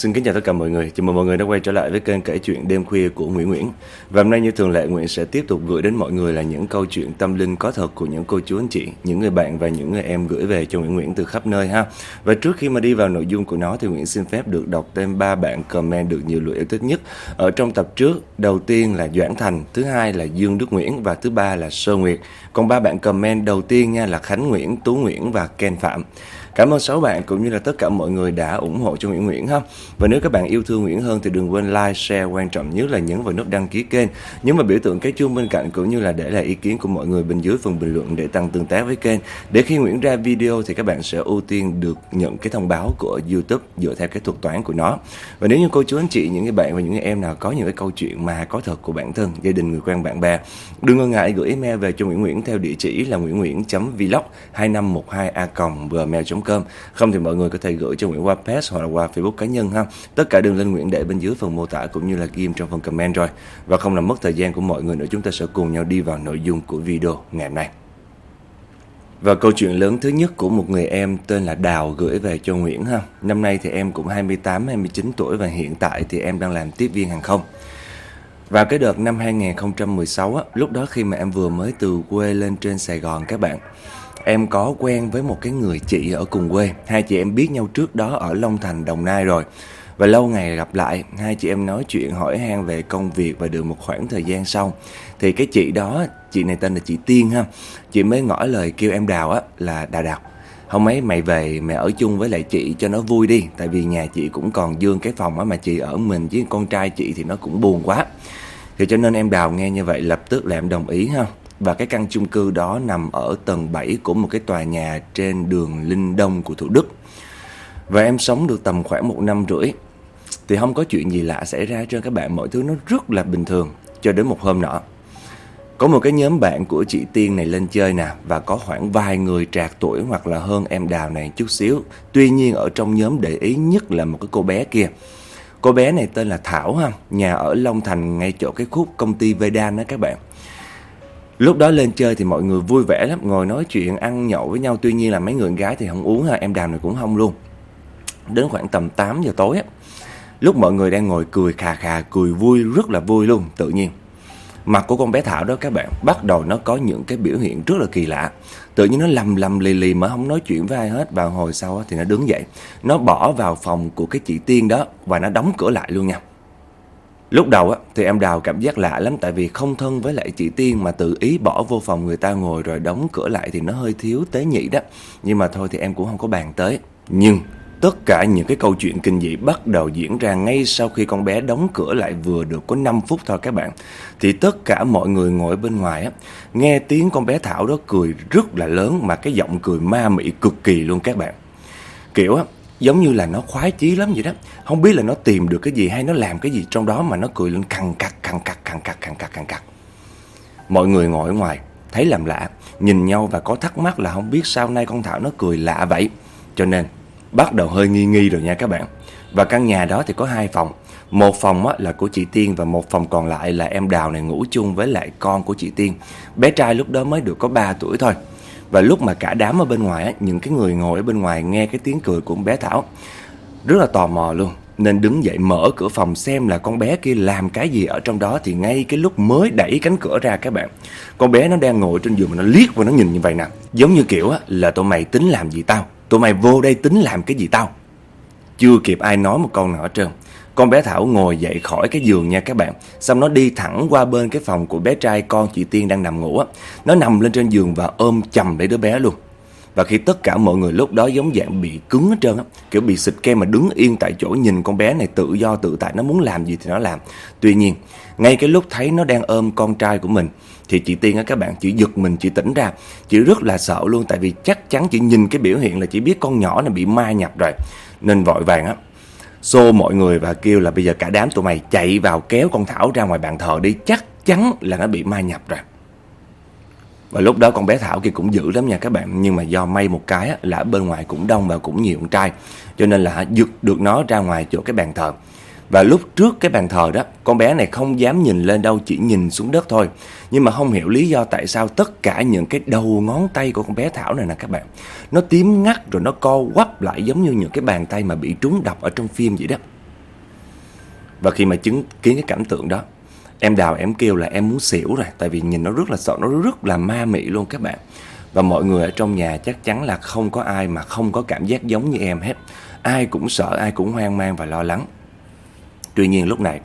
Xin kính chào tất cả mọi người, chào mừng mọi người đã quay trở lại với kênh kể chuyện đêm khuya của Nguyễn Nguyễn. Và hôm nay như thường lệ Nguyễn sẽ tiếp tục gửi đến mọi người là những câu chuyện tâm linh có thật của những cô chú anh chị Những người bạn và những người em gửi về cho Nguyễn Nguyễn từ khắp nơi ha. Và trước khi mà đi vào nội dung của nó thì Nguyễn xin phép được đọc tên ba bạn comment được nhiều lượt yêu thích nhất. Ở trong tập trước, đầu tiên là Doãn Thành, thứ hai là Dương Đức Nguyễn và thứ ba là Sơ Nguyệt. Còn ba bạn comment đầu tiên nha là Khánh Nguyễn, Tú Nguyễn và Ken Phạm. Cảm ơn sáu bạn cũng như là tất cả mọi người đã ủng hộ cho Nguyễn Nguyễn ha. Và nếu các bạn yêu thương Nguyễn hơn thì đừng quên like, share, quan trọng nhất là nhấn vào nút đăng ký kênh, nhấn vào biểu tượng cái chuông bên cạnh cũng như là để lại ý kiến của mọi người bên dưới phần bình luận để tăng tương tác với kênh. Để khi Nguyễn ra video thì các bạn sẽ ưu tiên được nhận cái thông báo của YouTube dựa theo cái thuật toán của nó. Và nếu như cô chú anh chị, những cái bạn và những em nào có những cái câu chuyện mà có thật của bản thân, gia đình, người quen, bạn bè, đừng ngần ngại gửi email về cho Nguyễn Nguyễn theo địa chỉ là nguyễn nguyễn.vlog 2512 a com không thì mọi người có thể gửi cho Nguyễn qua Pass hoặc là qua Facebook cá nhân ha tất cả đường link Nguyễn để bên dưới phần mô tả cũng như là ghim trong phần comment rồi và không làm mất thời gian của mọi người nữa chúng ta sẽ cùng nhau đi vào nội dung của video ngày hôm nay và câu chuyện lớn thứ nhất của một người em tên là Đào gửi về cho Nguyễn ha. Năm nay thì em cũng 28 29 tuổi và hiện tại thì em đang làm tiếp viên hàng không. Vào cái đợt năm 2016 á, lúc đó khi mà em vừa mới từ quê lên trên Sài Gòn các bạn Em có quen với một cái người chị ở cùng quê. Hai chị em biết nhau trước đó ở Long Thành, Đồng Nai rồi. Và lâu ngày gặp lại Hai chị em nói chuyện hỏi han về công việc Và được một khoảng thời gian sau. Thì cái chị đó, chị này tên là chị Tiên ha Chị mới ngỏ lời kêu em Đào á là Đào Đào. Hôm ấy mày về mày ở chung với lại chị cho nó vui đi Tại vì nhà chị cũng còn dương cái phòng á mà chị ở mình với con trai chị thì nó cũng buồn quá. Thì cho nên em Đào nghe như vậy lập tức là em đồng ý ha và cái căn chung cư đó nằm ở tầng 7 của một cái tòa nhà trên đường Linh Đông của Thủ Đức. Và em sống được tầm khoảng một năm rưỡi. Thì không có chuyện gì lạ xảy ra cho các bạn, mọi thứ nó rất là bình thường. Cho đến một hôm nọ, có một cái nhóm bạn của chị Tiên này lên chơi nè và có khoảng vài người trạc tuổi hoặc là hơn em Đào này chút xíu. Tuy nhiên ở trong nhóm để ý nhất là một cái cô bé kia. Cô bé này tên là Thảo ha, nhà ở Long Thành ngay chỗ cái khúc công ty Vedan đó các bạn. Lúc đó lên chơi thì mọi người vui vẻ lắm, Ngồi nói chuyện, ăn nhậu với nhau. Tuy nhiên là mấy người gái thì không uống ha, Em đàm này cũng không luôn. Đến khoảng tầm 8 giờ tối á, Lúc mọi người đang ngồi cười khà khà, Cười vui, rất là vui luôn, tự nhiên. Mặt của con bé Thảo đó các bạn, Bắt đầu nó có những cái biểu hiện rất là kỳ lạ. Tự nhiên nó lầm lầm lì lì mà không nói chuyện với ai hết, Và hồi sau thì nó đứng dậy. Nó bỏ vào phòng của cái chị Tiên đó Và nó đóng cửa lại luôn nha. Lúc đầu á thì em Đào cảm giác lạ lắm tại vì không thân với lại chị Tiên mà tự ý bỏ vô phòng người ta ngồi rồi đóng cửa lại thì nó hơi thiếu tế nhị đó. Nhưng mà thôi thì em cũng không có bàn tới. Nhưng tất cả những cái câu chuyện kinh dị bắt đầu diễn ra ngay sau khi con bé đóng cửa lại vừa được có 5 phút thôi các bạn. Thì tất cả mọi người ngồi bên ngoài á, nghe tiếng con bé Thảo đó cười rất là lớn mà cái giọng cười ma mị cực kỳ luôn các bạn. Kiểu á, giống như là nó khoái chí lắm vậy đó. Không biết là nó tìm được cái gì hay nó làm cái gì trong đó mà nó cười lên cằn cặt cằn cặt cằn cặt cằn cặt cằn cặt mọi người ngồi ở ngoài thấy làm lạ nhìn nhau và có thắc mắc là không biết sao nay con thảo nó cười lạ vậy. Cho nên bắt đầu hơi nghi nghi rồi nha các bạn. Và căn nhà đó thì có hai phòng. Một phòng á, là của chị Tiên và một phòng còn lại là em Đào này ngủ chung với lại con của chị Tiên. Bé trai lúc đó mới được có 3 tuổi thôi. Và lúc mà cả đám ở bên ngoài á, những cái người ngồi ở bên ngoài nghe cái tiếng cười của con bé Thảo rất là tò mò luôn. Nên đứng dậy mở cửa phòng xem là con bé kia làm cái gì ở trong đó thì ngay cái lúc mới đẩy cánh cửa ra các bạn. Con bé nó đang ngồi trên giường mà nó liếc và nó nhìn như vậy nè. Giống như kiểu á là tụi mày tính làm gì tao? Tụi mày vô đây tính làm cái gì tao? Chưa kịp ai nói một câu nào hết trơn con bé Thảo ngồi dậy khỏi cái giường nha các bạn. Xong nó đi thẳng qua bên cái phòng của bé trai con chị Tiên đang nằm ngủ á. Nó nằm lên trên giường và ôm chầm lấy đứa bé luôn. Và khi tất cả mọi người lúc đó giống dạng bị cứng hết trơn á, Kiểu bị xịt kem mà đứng yên tại chỗ nhìn con bé này tự do tự tại, Nó muốn làm gì thì nó làm. Tuy nhiên, ngay cái lúc thấy nó đang ôm con trai của mình, Thì chị Tiên á các bạn chỉ giật mình, chị tỉnh ra. Chị rất là sợ luôn, Tại vì chắc chắn chị nhìn cái biểu hiện là chị biết con nhỏ này bị ma nhập rồi. Nên vội vàng á xô mọi người và kêu là bây giờ cả đám tụi mày chạy vào kéo con Thảo ra ngoài bàn thờ đi. Chắc chắn là nó bị ma nhập rồi. Và lúc đó con bé Thảo kia cũng dữ lắm nha các bạn. Nhưng mà do may một cái là bên ngoài cũng đông và cũng nhiều con trai. Cho nên là giật được nó ra ngoài chỗ cái bàn thờ và lúc trước cái bàn thờ đó, con bé này không dám nhìn lên đâu, chỉ nhìn xuống đất thôi. Nhưng mà không hiểu lý do tại sao tất cả những cái đầu ngón tay của con bé Thảo này nè các bạn. Nó tím ngắt rồi nó co quắp lại giống như những cái bàn tay mà bị trúng độc ở trong phim vậy đó. Và khi mà chứng kiến cái cảnh tượng đó Em đào em kêu là em muốn xỉu rồi Tại vì nhìn nó rất là sợ Nó rất là ma mị luôn các bạn Và mọi người ở trong nhà chắc chắn là không có ai Mà không có cảm giác giống như em hết Ai cũng sợ, ai cũng hoang mang và lo lắng Tuy nhiên lúc này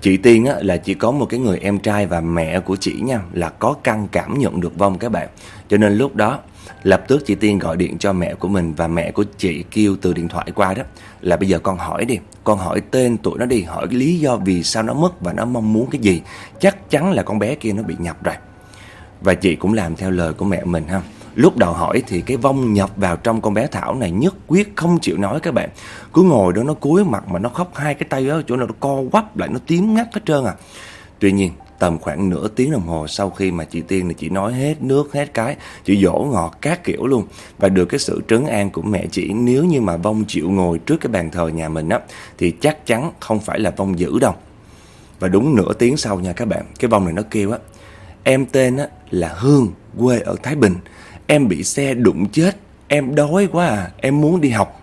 Chị Tiên á, là chỉ có một cái người em trai và mẹ của chị nha Là có căn cảm nhận được vong các bạn. Cho nên lúc đó Lập tức chị Tiên gọi điện cho mẹ của mình Và mẹ của chị kêu từ điện thoại qua đó Là bây giờ con hỏi đi Con hỏi tên tụi nó đi Hỏi lý do vì sao nó mất và nó mong muốn cái gì. Chắc chắn là con bé kia nó bị nhập rồi. Và chị cũng làm theo lời của mẹ mình ha. Lúc đầu hỏi thì cái vong nhập vào trong con bé Thảo này nhất quyết không chịu nói các bạn. Cứ ngồi đó nó cúi mặt mà nó khóc hai cái tay đó, chỗ nào nó co quắp lại, nó tím ngắt hết trơn à. Tuy nhiên, tầm khoảng nửa tiếng đồng hồ sau khi mà chị Tiên này chị nói hết nước, hết cái, chị dỗ ngọt các kiểu luôn và được cái sự trấn an của mẹ chị, nếu như mà vong chịu ngồi trước cái bàn thờ nhà mình á, thì chắc chắn không phải là vong dữ đâu và đúng nửa tiếng sau nha các bạn, cái vong này nó kêu á, em tên á là Hương, quê ở Thái Bình Em bị xe đụng chết. Em đói quá à. Em muốn đi học.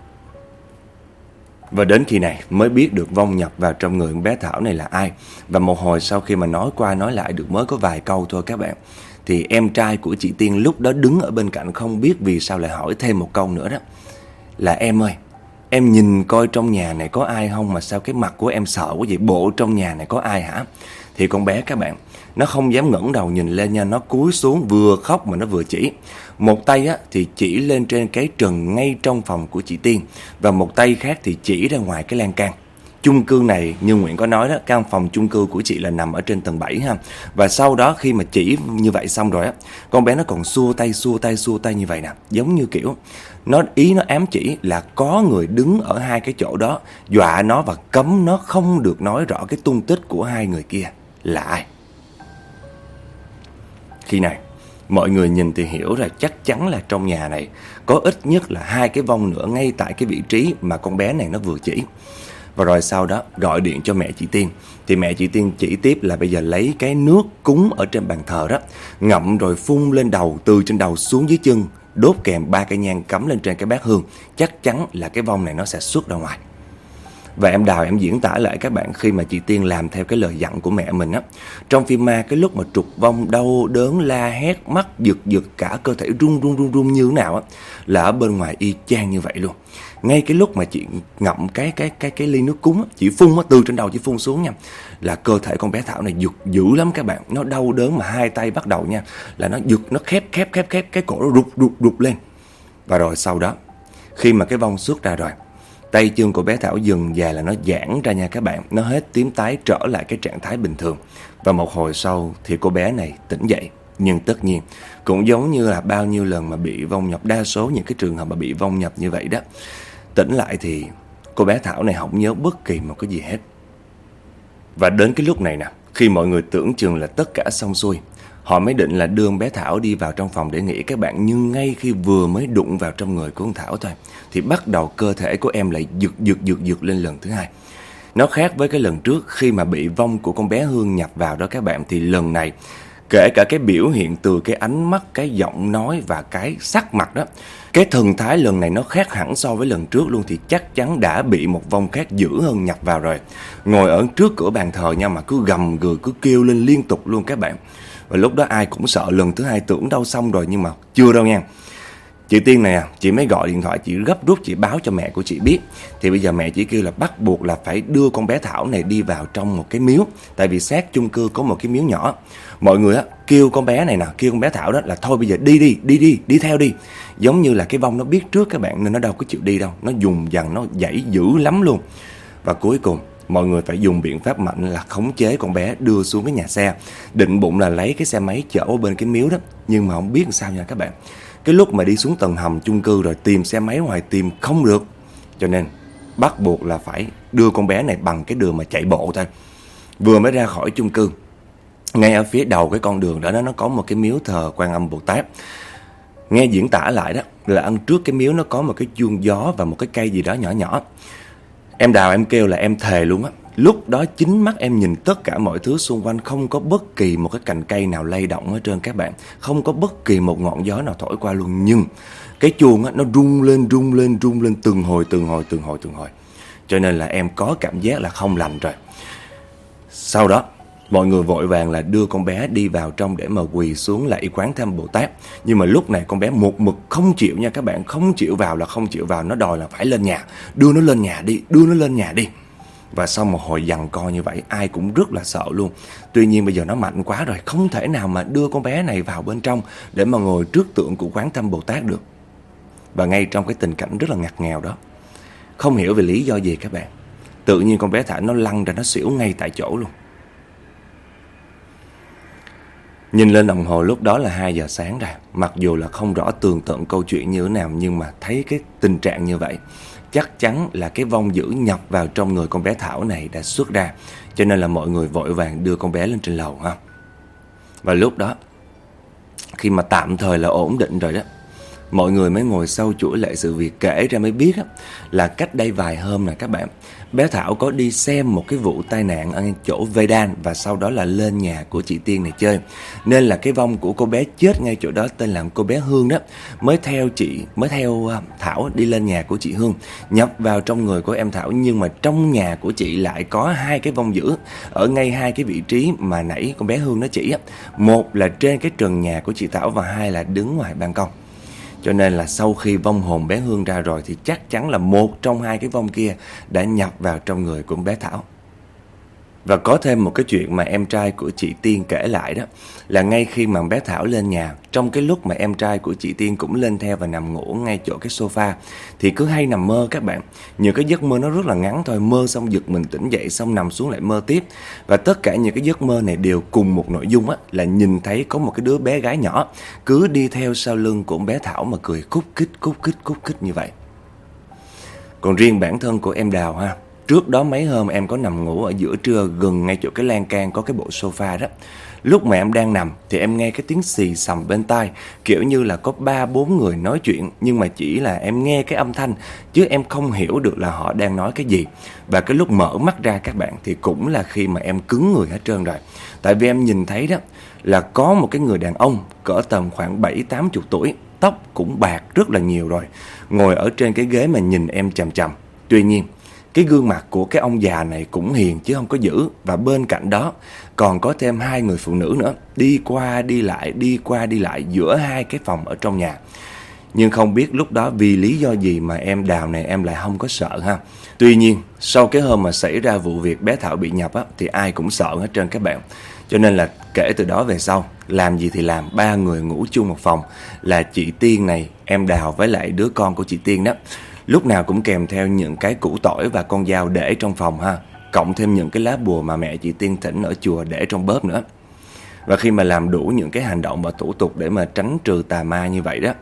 Và đến khi này mới biết được vong nhập vào trong người bé Thảo này là ai. Và một hồi sau khi mà nói qua nói lại được mới có vài câu thôi các bạn. Thì em trai của chị Tiên lúc đó đứng ở bên cạnh không biết vì sao lại hỏi thêm một câu nữa đó. Là em ơi, Em nhìn coi trong nhà này có ai không mà sao cái mặt của em sợ quá vậy? Bộ trong nhà này có ai hả? Thì con bé các bạn, Nó không dám ngẩng đầu nhìn lên nha. Nó cúi xuống vừa khóc mà nó vừa chỉ một tay á, thì chỉ lên trên cái trần ngay trong phòng của chị Tiên Và một tay khác thì chỉ ra ngoài cái lan can. Chung cư này như Nguyễn có nói đó căn phòng chung cư của chị là nằm ở trên tầng 7 ha. Và sau đó khi mà chỉ như vậy xong rồi á con bé nó còn xua tay xua tay xua tay như vậy nè giống như kiểu nó ý nó ám chỉ là có người đứng ở hai cái chỗ đó dọa nó và cấm nó không được nói rõ cái tung tích của hai người kia là ai. Khi này Mọi người nhìn thì hiểu là chắc chắn là trong nhà này có ít nhất là hai cái vong nữa ngay tại cái vị trí mà con bé này nó vừa chỉ. Và rồi sau đó gọi điện cho mẹ chị Tiên. Thì mẹ chị Tiên chỉ tiếp là bây giờ lấy cái nước cúng ở trên bàn thờ đó, Ngậm rồi phun lên đầu, từ trên đầu xuống dưới chân, Đốt kèm ba cây nhang cắm lên trên cái bát hương. Chắc chắn là cái vong này nó sẽ xuất ra ngoài và em đào em diễn tả lại các bạn khi mà chị Tiên làm theo cái lời dặn của mẹ mình á. Trong phim ma cái lúc mà trục vong đau đớn la hét mắt giật giật cả cơ thể run run run run như thế nào á là ở bên ngoài y chang như vậy luôn. Ngay cái lúc mà chị ngậm cái cái cái cái ly nước cúng á, chị phun á từ trên đầu chị phun xuống nha. Là cơ thể con bé Thảo này giật dữ lắm các bạn. Nó đau đớn mà hai tay bắt đầu nha là nó giật nó khép khép khép khép cái cổ nó rụt rụt rụt lên. Và rồi sau đó khi mà cái vong xuất ra rồi Tay chân của bé Thảo dừng và là nó giãn ra nha các bạn. Nó hết tím tái trở lại cái trạng thái bình thường. Và một hồi sau thì cô bé này tỉnh dậy. Nhưng tất nhiên, cũng giống như là bao nhiêu lần mà bị vong nhập, Đa số những cái trường hợp mà bị vong nhập như vậy đó, Tỉnh lại thì cô bé Thảo này không nhớ bất kỳ một cái gì hết. Và đến cái lúc này nè, Khi mọi người tưởng chừng là tất cả xong xuôi Họ mới định là đưa bé Thảo đi vào trong phòng để nghỉ các bạn Nhưng ngay khi vừa mới đụng vào trong người của con Thảo thôi Thì bắt đầu cơ thể của em lại giật giật giật giật lên lần thứ hai. Nó khác với cái lần trước khi mà bị vong của con bé Hương nhập vào đó các bạn Thì lần này kể cả cái biểu hiện từ cái ánh mắt, cái giọng nói và cái sắc mặt đó Cái thần thái lần này nó khác hẳn so với lần trước luôn Thì chắc chắn đã bị một vong khác dữ hơn nhập vào rồi. Ngồi ở trước cửa bàn thờ nha mà cứ gầm gừ, cứ kêu lên liên tục luôn các bạn và lúc đó ai cũng sợ lần thứ hai tưởng đâu xong rồi nhưng mà chưa đâu nha. Chị Tiên này à, chị mới gọi điện thoại chị gấp rút chị báo cho mẹ của chị biết. Thì bây giờ mẹ chỉ kêu là bắt buộc là phải đưa con bé Thảo này đi vào trong một cái miếu. Tại vì sát chung cư có một cái miếu nhỏ. Mọi người á, kêu con bé này nè, kêu con bé Thảo đó là thôi bây giờ đi đi, đi đi, đi theo đi. Giống như là cái vong nó biết trước các bạn nên nó đâu có chịu đi đâu. Nó dùng dằn, nó dãy dữ lắm luôn. Và cuối cùng mọi người phải dùng biện pháp mạnh là khống chế con bé đưa xuống cái nhà xe. Định bụng là lấy cái xe máy chở ở bên cái miếu đó, nhưng mà không biết sao nha các bạn. Cái lúc mà đi xuống tầng hầm chung cư rồi tìm xe máy ngoài tìm không được. Cho nên bắt buộc là phải đưa con bé này bằng cái đường mà chạy bộ thôi. Vừa mới ra khỏi chung cư, ngay ở phía đầu cái con đường đó nó có một cái miếu thờ quan âm bồ tát. Nghe diễn tả lại đó, là ăn trước cái miếu nó có một cái chuông gió và một cái cây gì đó nhỏ nhỏ. Em đào em kêu là em thề luôn á. Lúc đó chính mắt em nhìn tất cả mọi thứ xung quanh Không có bất kỳ một cái cành cây nào lay động ở trên các bạn. Không có bất kỳ một ngọn gió nào thổi qua luôn. Nhưng cái chuông á, nó rung lên rung lên rung lên từng hồi từng hồi từng hồi từng hồi. Cho nên là em có cảm giác là không lành rồi. Sau đó Mọi người vội vàng là đưa con bé đi vào trong để mà quỳ xuống lạy quán thăm Bồ Tát. Nhưng mà lúc này con bé một mực không chịu nha các bạn, không chịu vào là không chịu vào, nó đòi là phải lên nhà, đưa nó lên nhà đi, đưa nó lên nhà đi. Và sau một hồi dằn co như vậy ai cũng rất là sợ luôn. Tuy nhiên bây giờ nó mạnh quá rồi. Không thể nào mà đưa con bé này vào bên trong Để mà ngồi trước tượng của quán thăm Bồ Tát được. Và ngay trong cái tình cảnh rất là ngặt nghèo đó Không hiểu về lý do gì các bạn. Tự nhiên con bé Thả nó lăn ra nó xỉu ngay tại chỗ luôn. Nhìn lên đồng hồ lúc đó là 2 giờ sáng rồi. Mặc dù là không rõ tường tận câu chuyện như thế nào Nhưng mà thấy cái tình trạng như vậy Chắc chắn là cái vong dữ nhập vào trong người con bé Thảo này đã xuất ra. Cho nên là mọi người vội vàng đưa con bé lên trên lầu ha. Và lúc đó Khi mà tạm thời là ổn định rồi đó Mọi người mới ngồi sau chuỗi lại sự việc. Kể ra mới biết á, là cách đây vài hôm nè các bạn Bé Thảo có đi xem một cái vụ tai nạn ở chỗ Vedan và sau đó là lên nhà của chị Tiên này chơi. Nên là cái vong của cô bé chết ngay chỗ đó tên là cô bé Hương đó mới theo chị, mới theo à, Thảo đi lên nhà của chị Hương, nhập vào trong người của em Thảo nhưng mà trong nhà của chị lại có hai cái vong dữ ở ngay hai cái vị trí mà nãy con bé Hương nó chỉ á. Một là trên cái trần nhà của chị Thảo và hai là đứng ngoài ban công. Cho nên là sau khi vong hồn bé Hương ra rồi thì chắc chắn là một trong hai cái vong kia đã nhập vào trong người của bé Thảo. Và có thêm một cái chuyện mà em trai của chị Tiên kể lại đó, Là ngay khi mà bé Thảo lên nhà, Trong cái lúc mà em trai của chị Tiên cũng lên theo và nằm ngủ ngay chỗ cái sofa, Thì cứ hay nằm mơ các bạn. Những cái giấc mơ nó rất là ngắn thôi, Mơ xong giật mình tỉnh dậy, xong nằm xuống lại mơ tiếp. Và tất cả những cái giấc mơ này đều cùng một nội dung á, Là nhìn thấy có một cái đứa bé gái nhỏ Cứ đi theo sau lưng của bé Thảo mà cười khúc khích khúc khích khúc khích như vậy. Còn riêng bản thân của em Đào ha Trước đó mấy hôm em có nằm ngủ ở giữa trưa gần ngay chỗ cái lan can có cái bộ sofa đó. Lúc mà em đang nằm thì em nghe cái tiếng xì xầm bên tai, Kiểu như là có ba, bốn người nói chuyện, Nhưng mà chỉ là em nghe cái âm thanh, Chứ em không hiểu được là họ đang nói cái gì. Và cái lúc mở mắt ra các bạn Thì cũng là khi mà em cứng người hết trơn rồi. Tại vì em nhìn thấy đó, Là có một cái người đàn ông Cỡ tầm khoảng 7-80 tuổi, Tóc cũng bạc rất là nhiều rồi, Ngồi ở trên cái ghế mà nhìn em chầm chầm Tuy nhiên cái gương mặt của cái ông già này cũng hiền chứ không có dữ. Và bên cạnh đó còn có thêm hai người phụ nữ nữa. Đi qua đi lại, đi qua đi lại giữa hai cái phòng ở trong nhà. Nhưng không biết lúc đó vì lý do gì mà em đào này em lại không có sợ ha. Tuy nhiên sau cái hôm mà xảy ra vụ việc bé Thảo bị nhập á Thì ai cũng sợ hết trơn các bạn. Cho nên là kể từ đó về sau Làm gì thì làm. Ba người ngủ chung một phòng Là chị Tiên này, em đào với lại đứa con của chị Tiên đó. Lúc nào cũng kèm theo những cái củ tỏi và con dao để trong phòng ha. Cộng thêm những cái lá bùa mà mẹ chị Tiên thỉnh ở chùa để trong bóp nữa. Và khi mà làm đủ những cái hành động và thủ tục để mà tránh trừ tà ma như vậy đó,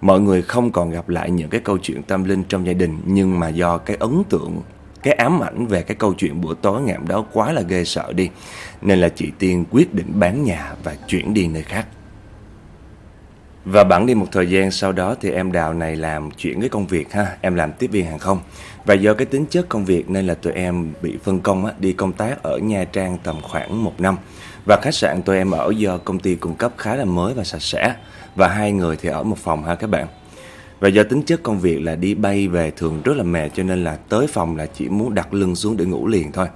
Mọi người không còn gặp lại những cái câu chuyện tâm linh trong gia đình. Nhưng mà do cái ấn tượng, cái ám ảnh về cái câu chuyện bữa tối ngày hôm đó quá là ghê sợ đi, Nên là chị Tiên quyết định bán nhà và chuyển đi nơi khác và bẵng đi một thời gian sau đó thì em Đào này làm chuyển cái công việc ha, em làm tiếp viên hàng không. Và do cái tính chất công việc nên là tụi em bị phân công á, đi công tác ở Nha Trang tầm khoảng một năm. Và khách sạn tụi em ở do công ty cung cấp khá là mới và sạch sẽ. Và hai người thì ở một phòng ha các bạn. Và do tính chất công việc là đi bay về thường rất là mệt cho nên là tới phòng là chỉ muốn đặt lưng xuống để ngủ liền thôi.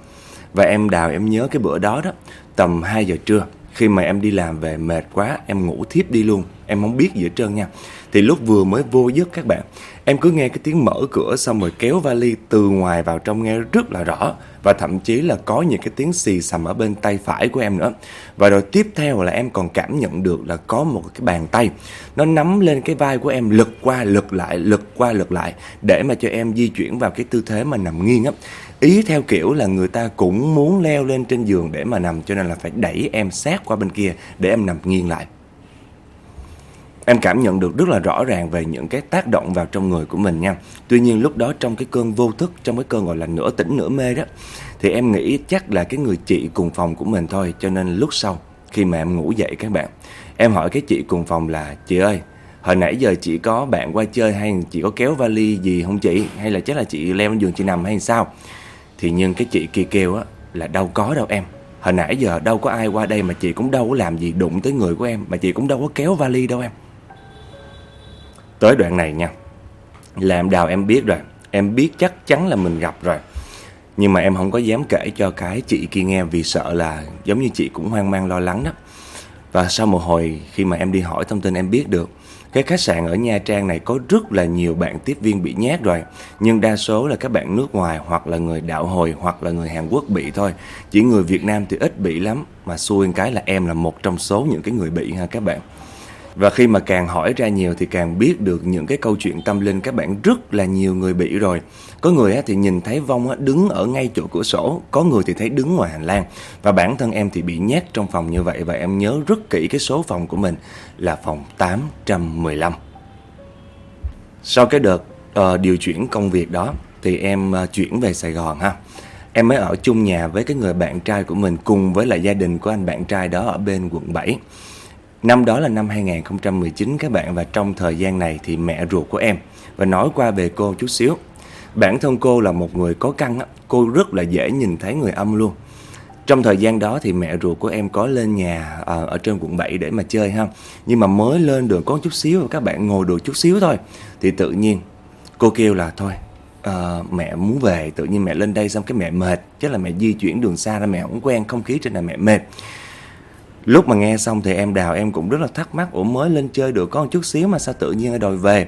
Và em Đào em nhớ cái bữa đó đó, tầm 2 giờ trưa khi mà em đi làm về mệt quá, em ngủ thiếp đi luôn. Em không biết gì hết trơn nha. Thì lúc vừa mới vô giấc các bạn, em cứ nghe cái tiếng mở cửa xong rồi kéo vali từ ngoài vào trong nghe rất là rõ. Và thậm chí là có những cái tiếng xì xầm ở bên tay phải của em nữa. Và rồi tiếp theo là em còn cảm nhận được là có một cái bàn tay. Nó nắm lên cái vai của em lật qua, lật lại, lật qua, lật lại để mà cho em di chuyển vào cái tư thế mà nằm nghiêng á ý theo kiểu là người ta cũng muốn leo lên trên giường để mà nằm, cho nên là phải đẩy em sát qua bên kia để em nằm nghiêng lại. Em cảm nhận được rất là rõ ràng về những cái tác động vào trong người của mình nha. Tuy nhiên lúc đó trong cái cơn vô thức, trong cái cơn gọi là nửa tỉnh nửa mê đó, thì em nghĩ chắc là cái người chị cùng phòng của mình thôi. Cho nên lúc sau, khi mà em ngủ dậy các bạn, em hỏi cái chị cùng phòng là, chị ơi, hồi nãy giờ chị có bạn qua chơi hay chị có kéo vali gì không chị? Hay là chắc là chị leo lên giường chị nằm hay sao? Thì nhưng cái chị kia kêu á, là đâu có đâu em. Hồi nãy giờ đâu có ai qua đây mà chị cũng đâu có làm gì đụng tới người của em, Mà chị cũng đâu có kéo vali đâu em. Tới đoạn này nha, Làm đào em biết rồi. Em biết chắc chắn là mình gặp rồi. Nhưng mà em không có dám kể cho cái chị kia nghe vì sợ là giống như chị cũng hoang mang lo lắng đó. Và sau một hồi khi mà em đi hỏi thông tin em biết được cái khách sạn ở Nha Trang này có rất là nhiều bạn tiếp viên bị nhát rồi. Nhưng đa số là các bạn nước ngoài hoặc là người đạo hồi hoặc là người Hàn Quốc bị thôi. Chỉ người Việt Nam thì ít bị lắm. Mà xui cái là em là một trong số những cái người bị ha các bạn và khi mà càng hỏi ra nhiều thì càng biết được những cái câu chuyện tâm linh các bạn rất là nhiều người bị rồi. Có người thì nhìn thấy vong đứng ở ngay chỗ cửa sổ, có người thì thấy đứng ngoài hành lang. Và bản thân em thì bị nhét trong phòng như vậy và em nhớ rất kỹ cái số phòng của mình là phòng 815. Sau cái đợt uh, điều chuyển công việc đó thì em uh, chuyển về Sài Gòn ha. Em mới ở chung nhà với cái người bạn trai của mình cùng với lại gia đình của anh bạn trai đó ở bên quận 7. Năm đó là năm 2019 các bạn và trong thời gian này thì mẹ ruột của em và nói qua về cô chút xíu. Bản thân cô là một người có căng cô rất là dễ nhìn thấy người âm luôn. Trong thời gian đó thì mẹ ruột của em có lên nhà à, ở trên quận 7 để mà chơi ha. Nhưng mà mới lên đường có chút xíu và các bạn ngồi được chút xíu thôi thì tự nhiên cô kêu là thôi à, mẹ muốn về tự nhiên mẹ lên đây xong cái mẹ mệt chắc là mẹ di chuyển đường xa ra mẹ không quen không khí trên này mẹ mệt Lúc mà nghe xong thì em Đào em cũng rất là thắc mắc, Ủa, mới lên chơi được có một chút xíu mà sao tự nhiên đòi về?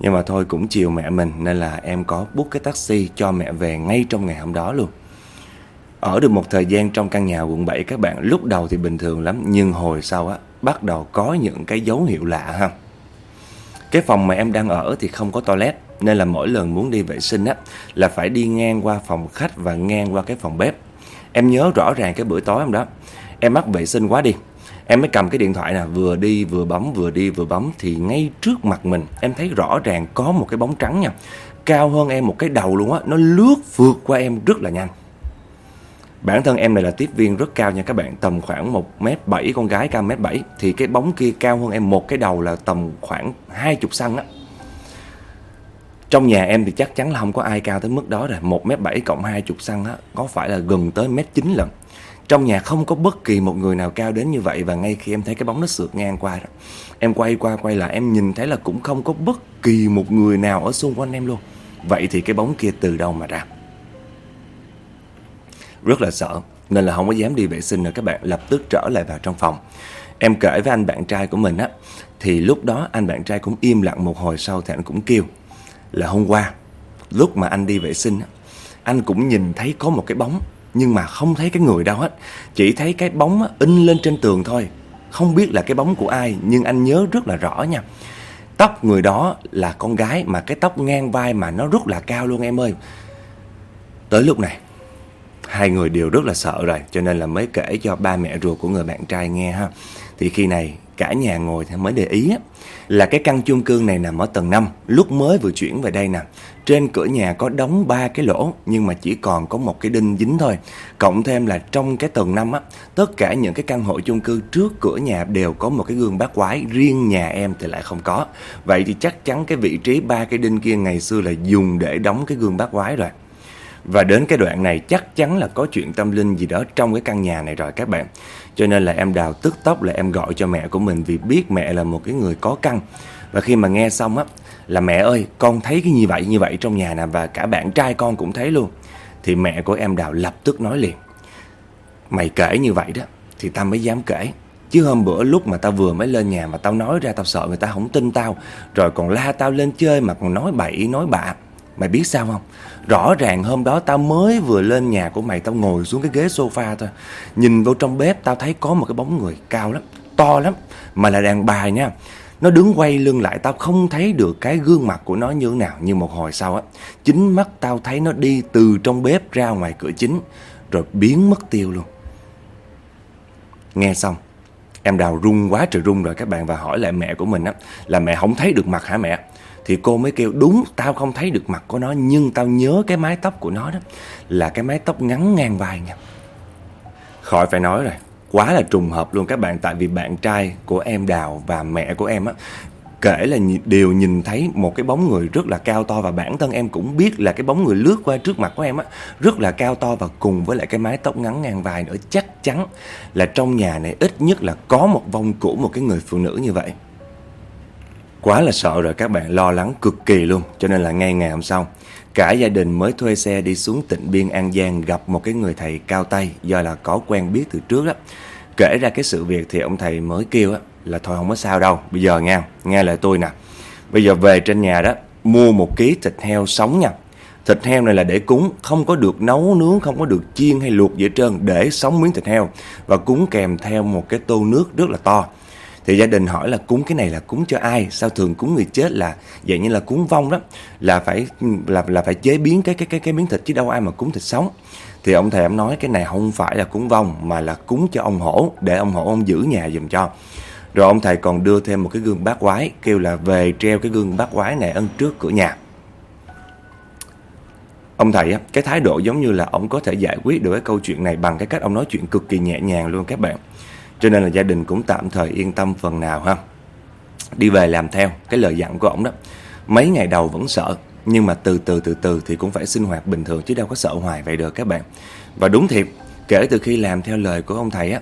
Nhưng mà thôi, cũng chiều mẹ mình, Nên là em có bút cái taxi cho mẹ về ngay trong ngày hôm đó luôn. Ở được một thời gian trong căn nhà quận 7 các bạn, Lúc đầu thì bình thường lắm, Nhưng hồi sau á, bắt đầu có những cái dấu hiệu lạ ha. Cái phòng mà em đang ở thì không có toilet, Nên là mỗi lần muốn đi vệ sinh á, Là phải đi ngang qua phòng khách và ngang qua cái phòng bếp. Em nhớ rõ ràng cái bữa tối hôm đó em mắc vệ sinh quá đi. Em mới cầm cái điện thoại nè, vừa đi, vừa bấm, vừa đi, vừa bấm, thì ngay trước mặt mình, em thấy rõ ràng có một cái bóng trắng nha. Cao hơn em một cái đầu luôn á, nó lướt vượt qua em rất là nhanh. Bản thân em này là tiếp viên rất cao nha các bạn, tầm khoảng một m bảy, con gái cao mét bảy. Thì cái bóng kia cao hơn em một cái đầu là tầm khoảng hai chục xăng á. Trong nhà em thì chắc chắn là không có ai cao tới mức đó rồi, một m bảy cộng hai chục xăng á, có phải là gần tới mét chín lần trong nhà không có bất kỳ một người nào cao đến như vậy và ngay khi em thấy cái bóng nó sượt ngang qua đó, em quay qua, quay lại, em nhìn thấy là cũng không có bất kỳ một người nào ở xung quanh em luôn. Vậy thì cái bóng kia từ đâu mà ra? Rất là sợ, nên là không có dám đi vệ sinh nữa. Các bạn lập tức trở lại vào trong phòng. Em kể với anh bạn trai của mình á, thì lúc đó anh bạn trai cũng im lặng một hồi sau thì anh cũng kêu là hôm qua, lúc mà anh đi vệ sinh á, anh cũng nhìn thấy có một cái bóng nhưng mà không thấy cái người đâu hết. Chỉ thấy cái bóng in lên trên tường thôi. Không biết là cái bóng của ai, nhưng anh nhớ rất là rõ nha. Tóc người đó là con gái mà cái tóc ngang vai mà nó rất là cao luôn em ơi. Tới lúc này, hai người đều rất là sợ rồi, cho nên là mới kể cho ba mẹ ruột của người bạn trai nghe ha. Thì khi này cả nhà ngồi thì mới để ý là cái căn chung cư này nằm ở tầng 5 lúc mới vừa chuyển về đây nè. Trên cửa nhà có đóng ba cái lỗ, nhưng mà chỉ còn có một cái đinh dính thôi. Cộng thêm là trong cái tầng 5 á, tất cả những cái căn hộ chung cư trước cửa nhà đều có một cái gương bát quái, riêng nhà em thì lại không có. Vậy thì chắc chắn cái vị trí ba cái đinh kia ngày xưa là dùng để đóng cái gương bát quái rồi. Và đến cái đoạn này chắc chắn là có chuyện tâm linh gì đó trong cái căn nhà này rồi các bạn cho nên là em đào tức tốc là em gọi cho mẹ của mình vì biết mẹ là một cái người có căn. Và khi mà nghe xong á, là mẹ ơi, con thấy cái như vậy như vậy trong nhà nè, và cả bạn trai con cũng thấy luôn. Thì mẹ của em đào lập tức nói liền, mày kể như vậy đó, thì tao mới dám kể. Chứ hôm bữa lúc mà tao vừa mới lên nhà mà tao nói ra, tao sợ người ta không tin tao. Rồi còn la tao lên chơi mà còn nói bậy, nói bạ mày biết sao không? Rõ ràng hôm đó tao mới vừa lên nhà của mày, Tao ngồi xuống cái ghế sofa thôi. Nhìn vô trong bếp, tao thấy có một cái bóng người cao lắm, To lắm, Mà là đàn bà nha. Nó đứng quay lưng lại, tao không thấy được cái gương mặt của nó như thế nào. Nhưng một hồi sau á, Chính mắt tao thấy nó đi từ trong bếp ra ngoài cửa chính, Rồi biến mất tiêu luôn. Nghe xong, Em đào rung quá trời rung rồi. Các bạn Và hỏi lại mẹ của mình á, Là mẹ không thấy được mặt hả mẹ? Thì cô mới kêu, đúng, tao không thấy được mặt của nó, nhưng tao nhớ cái mái tóc của nó đó, là cái mái tóc ngắn ngang vai nha. Khỏi phải nói rồi, quá là trùng hợp luôn các bạn. Tại vì bạn trai của em đào và mẹ của em á, kể là đều nhìn thấy một cái bóng người rất là cao to và bản thân em cũng biết là cái bóng người lướt qua trước mặt của em á, rất là cao to và cùng với lại cái mái tóc ngắn ngang vai nữa. Chắc chắn là trong nhà này ít nhất là có một vong của một cái người phụ nữ như vậy quá là sợ rồi các bạn lo lắng cực kỳ luôn cho nên là ngay ngày hôm sau Cả gia đình mới thuê xe đi xuống tỉnh Biên An Giang gặp một cái người thầy cao tay do là có quen biết từ trước đó. Kể ra cái sự việc thì ông thầy mới kêu á, là thôi không có sao đâu, bây giờ nghe, nghe lời tôi nè. Bây giờ về trên nhà đó, mua một ký thịt heo sống nha. Thịt heo này là để cúng, không có được nấu nướng, không có được chiên hay luộc gì hết trơn, để sống miếng thịt heo và cúng kèm theo một cái tô nước rất là to. Thì gia đình hỏi là cúng cái này là cúng cho ai? Sao thường cúng người chết là vậy như là cúng vong đó, là phải là là phải chế biến cái cái cái cái miếng thịt chứ đâu ai mà cúng thịt sống. Thì ông thầy ông nói cái này không phải là cúng vong mà là cúng cho ông hổ để ông hổ ông giữ nhà giùm cho. Rồi ông thầy còn đưa thêm một cái gương bát quái Kêu là về treo cái gương bát quái này ân trước cửa nhà Ông thầy á, cái thái độ giống như là ông có thể giải quyết được cái câu chuyện này bằng cái cách ông nói chuyện cực kỳ nhẹ nhàng luôn các bạn. Cho nên là gia đình cũng tạm thời yên tâm phần nào ha. Đi về làm theo cái lời dặn của ông đó. Mấy ngày đầu vẫn sợ, nhưng mà từ từ từ từ thì cũng phải sinh hoạt bình thường chứ đâu có sợ hoài vậy được các bạn. Và đúng thiệt, kể từ khi làm theo lời của ông thầy á,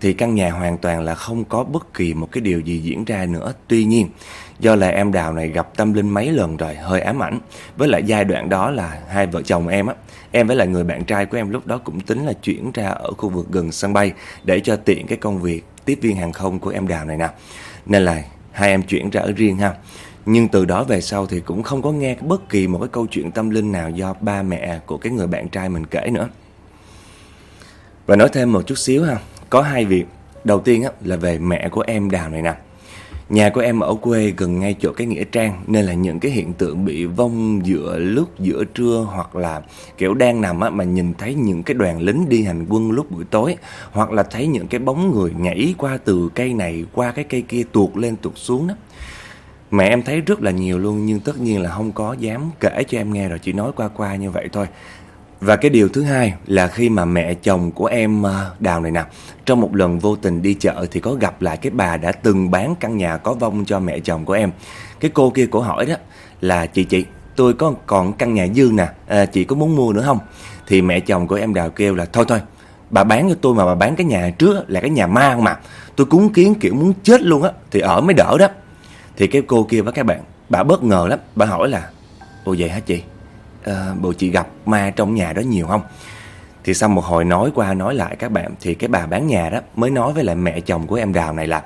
thì căn nhà hoàn toàn là không có bất kỳ một cái điều gì diễn ra nữa. Tuy nhiên, do là em Đào này gặp tâm linh mấy lần rồi, hơi ám ảnh. Với lại giai đoạn đó là hai vợ chồng em á, em với lại người bạn trai của em lúc đó cũng tính là chuyển ra ở khu vực gần sân bay để cho tiện cái công việc tiếp viên hàng không của em Đào này nè. Nên là hai em chuyển ra ở riêng ha. Nhưng từ đó về sau thì cũng không có nghe bất kỳ một cái câu chuyện tâm linh nào do ba mẹ của cái người bạn trai mình kể nữa. Và nói thêm một chút xíu ha, có hai việc. Đầu tiên á, là về mẹ của em Đào này nè. Nhà của em ở quê gần ngay chỗ cái nghĩa trang, nên là những cái hiện tượng bị vong giữa lúc giữa trưa hoặc là kiểu đang nằm á, mà nhìn thấy những cái đoàn lính đi hành quân lúc buổi tối, hoặc là thấy những cái bóng người nhảy qua từ cây này qua cái cây kia tuột lên tuột xuống đó. Mẹ em thấy rất là nhiều luôn, nhưng tất nhiên là không có dám kể cho em nghe rồi chỉ nói qua qua như vậy thôi. Và cái điều thứ hai là khi mà mẹ chồng của em ờ, Đào này nè, trong một lần vô tình đi chợ thì có gặp lại cái bà đã từng bán căn nhà có vong cho mẹ chồng của em. Cái cô kia cổ hỏi đó là chị chị, tôi có còn căn nhà dư nè, à, chị có muốn mua nữa không? Thì mẹ chồng của em Đào kêu là thôi thôi, bà bán cho tôi mà bà bán cái nhà trước là cái nhà ma không mà. Tôi cúng kiến kiểu muốn chết luôn á, thì ở mới đỡ đó. Thì cái cô kia với các bạn, bà bất ngờ lắm, bà hỏi là, ồ vậy hả chị? Ờ, uh, bộ chị gặp ma trong nhà đó nhiều không? Thì sau một hồi nói qua nói lại các bạn thì cái bà bán nhà đó mới nói với lại mẹ chồng của em Đào này là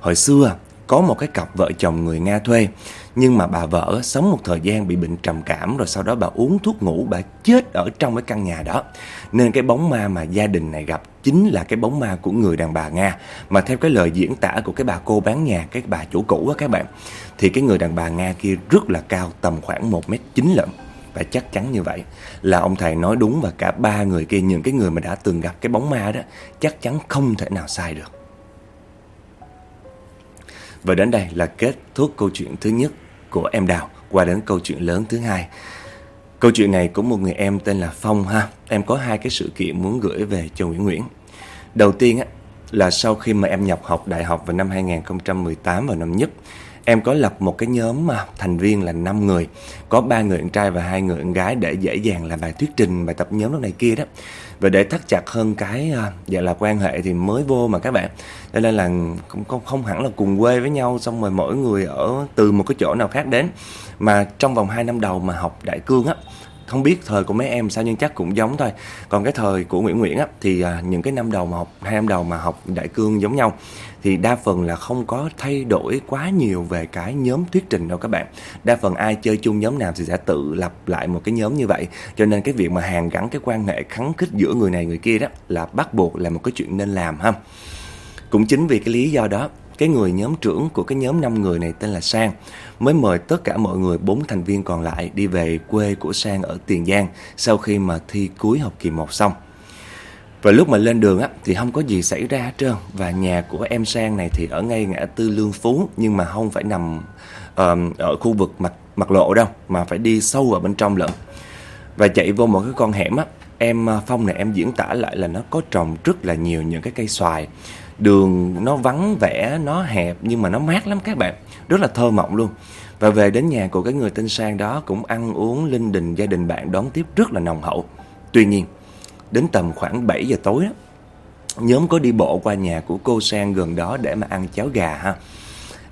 hồi xưa có một cái cặp vợ chồng người Nga thuê nhưng mà bà vợ sống một thời gian bị bệnh trầm cảm rồi sau đó bà uống thuốc ngủ bà chết ở trong cái căn nhà đó. Nên cái bóng ma mà gia đình này gặp chính là cái bóng ma của người đàn bà Nga. Mà theo cái lời diễn tả của cái bà cô bán nhà cái bà chủ cũ á các bạn thì cái người đàn bà Nga kia rất là cao tầm khoảng 1m9 lận và chắc chắn như vậy là ông thầy nói đúng và cả ba người kia, những cái người mà đã từng gặp cái bóng ma đó, chắc chắn không thể nào sai được. Và đến đây là kết thúc câu chuyện thứ nhất của em Đào, qua đến câu chuyện lớn thứ hai. Câu chuyện này của một người em tên là Phong ha. Em có hai cái sự kiện muốn gửi về cho Nguyễn Nguyễn. Đầu tiên á, là sau khi mà em nhập học đại học vào năm 2018 vào năm nhất em có lập một cái nhóm mà thành viên là 5 người có ba người con trai và hai người con gái để dễ dàng làm bài thuyết trình bài tập nhóm lúc này kia đó. Và để thắt chặt hơn cái à, gọi dạ là quan hệ thì mới vô mà các bạn. Cho nên là cũng không, không hẳn là cùng quê với nhau xong rồi mỗi người ở từ một cái chỗ nào khác đến. Mà trong vòng 2 năm đầu mà học đại cương á không biết thời của mấy em sao nhưng chắc cũng giống thôi. Còn cái thời của Nguyễn Nguyễn á thì à, những cái năm đầu mà học hai năm đầu mà học đại cương giống nhau thì đa phần là không có thay đổi quá nhiều về cái nhóm thuyết trình đâu các bạn. Đa phần ai chơi chung nhóm nào thì sẽ tự lập lại một cái nhóm như vậy. Cho nên cái việc mà hàn gắn cái quan hệ khắng khích giữa người này người kia đó là bắt buộc là một cái chuyện nên làm ha. Cũng chính vì cái lý do đó, cái người nhóm trưởng của cái nhóm 5 người này tên là Sang mới mời tất cả mọi người, bốn thành viên còn lại đi về quê của Sang ở Tiền Giang sau khi mà thi cuối học kỳ 1 xong. Và lúc mà lên đường á thì không có gì xảy ra hết trơn. Và nhà của em Sang này thì ở ngay ngã tư Lương Phú nhưng mà không phải nằm uh, ở khu vực mặt mặt lộ đâu mà phải đi sâu vào bên trong lận. Và chạy vô một cái con hẻm á, em ờ, Phong này em diễn tả lại là nó có trồng rất là nhiều những cái cây xoài. Đường nó vắng vẻ nó hẹp nhưng mà nó mát lắm các bạn. Rất là thơ mộng luôn. Và về đến nhà của cái người tên sang đó cũng ăn uống linh đình gia đình bạn đón tiếp rất là nồng hậu. Tuy nhiên đến tầm khoảng 7 giờ tối đó, nhóm có đi bộ qua nhà của cô sang gần đó để mà ăn cháo gà ha.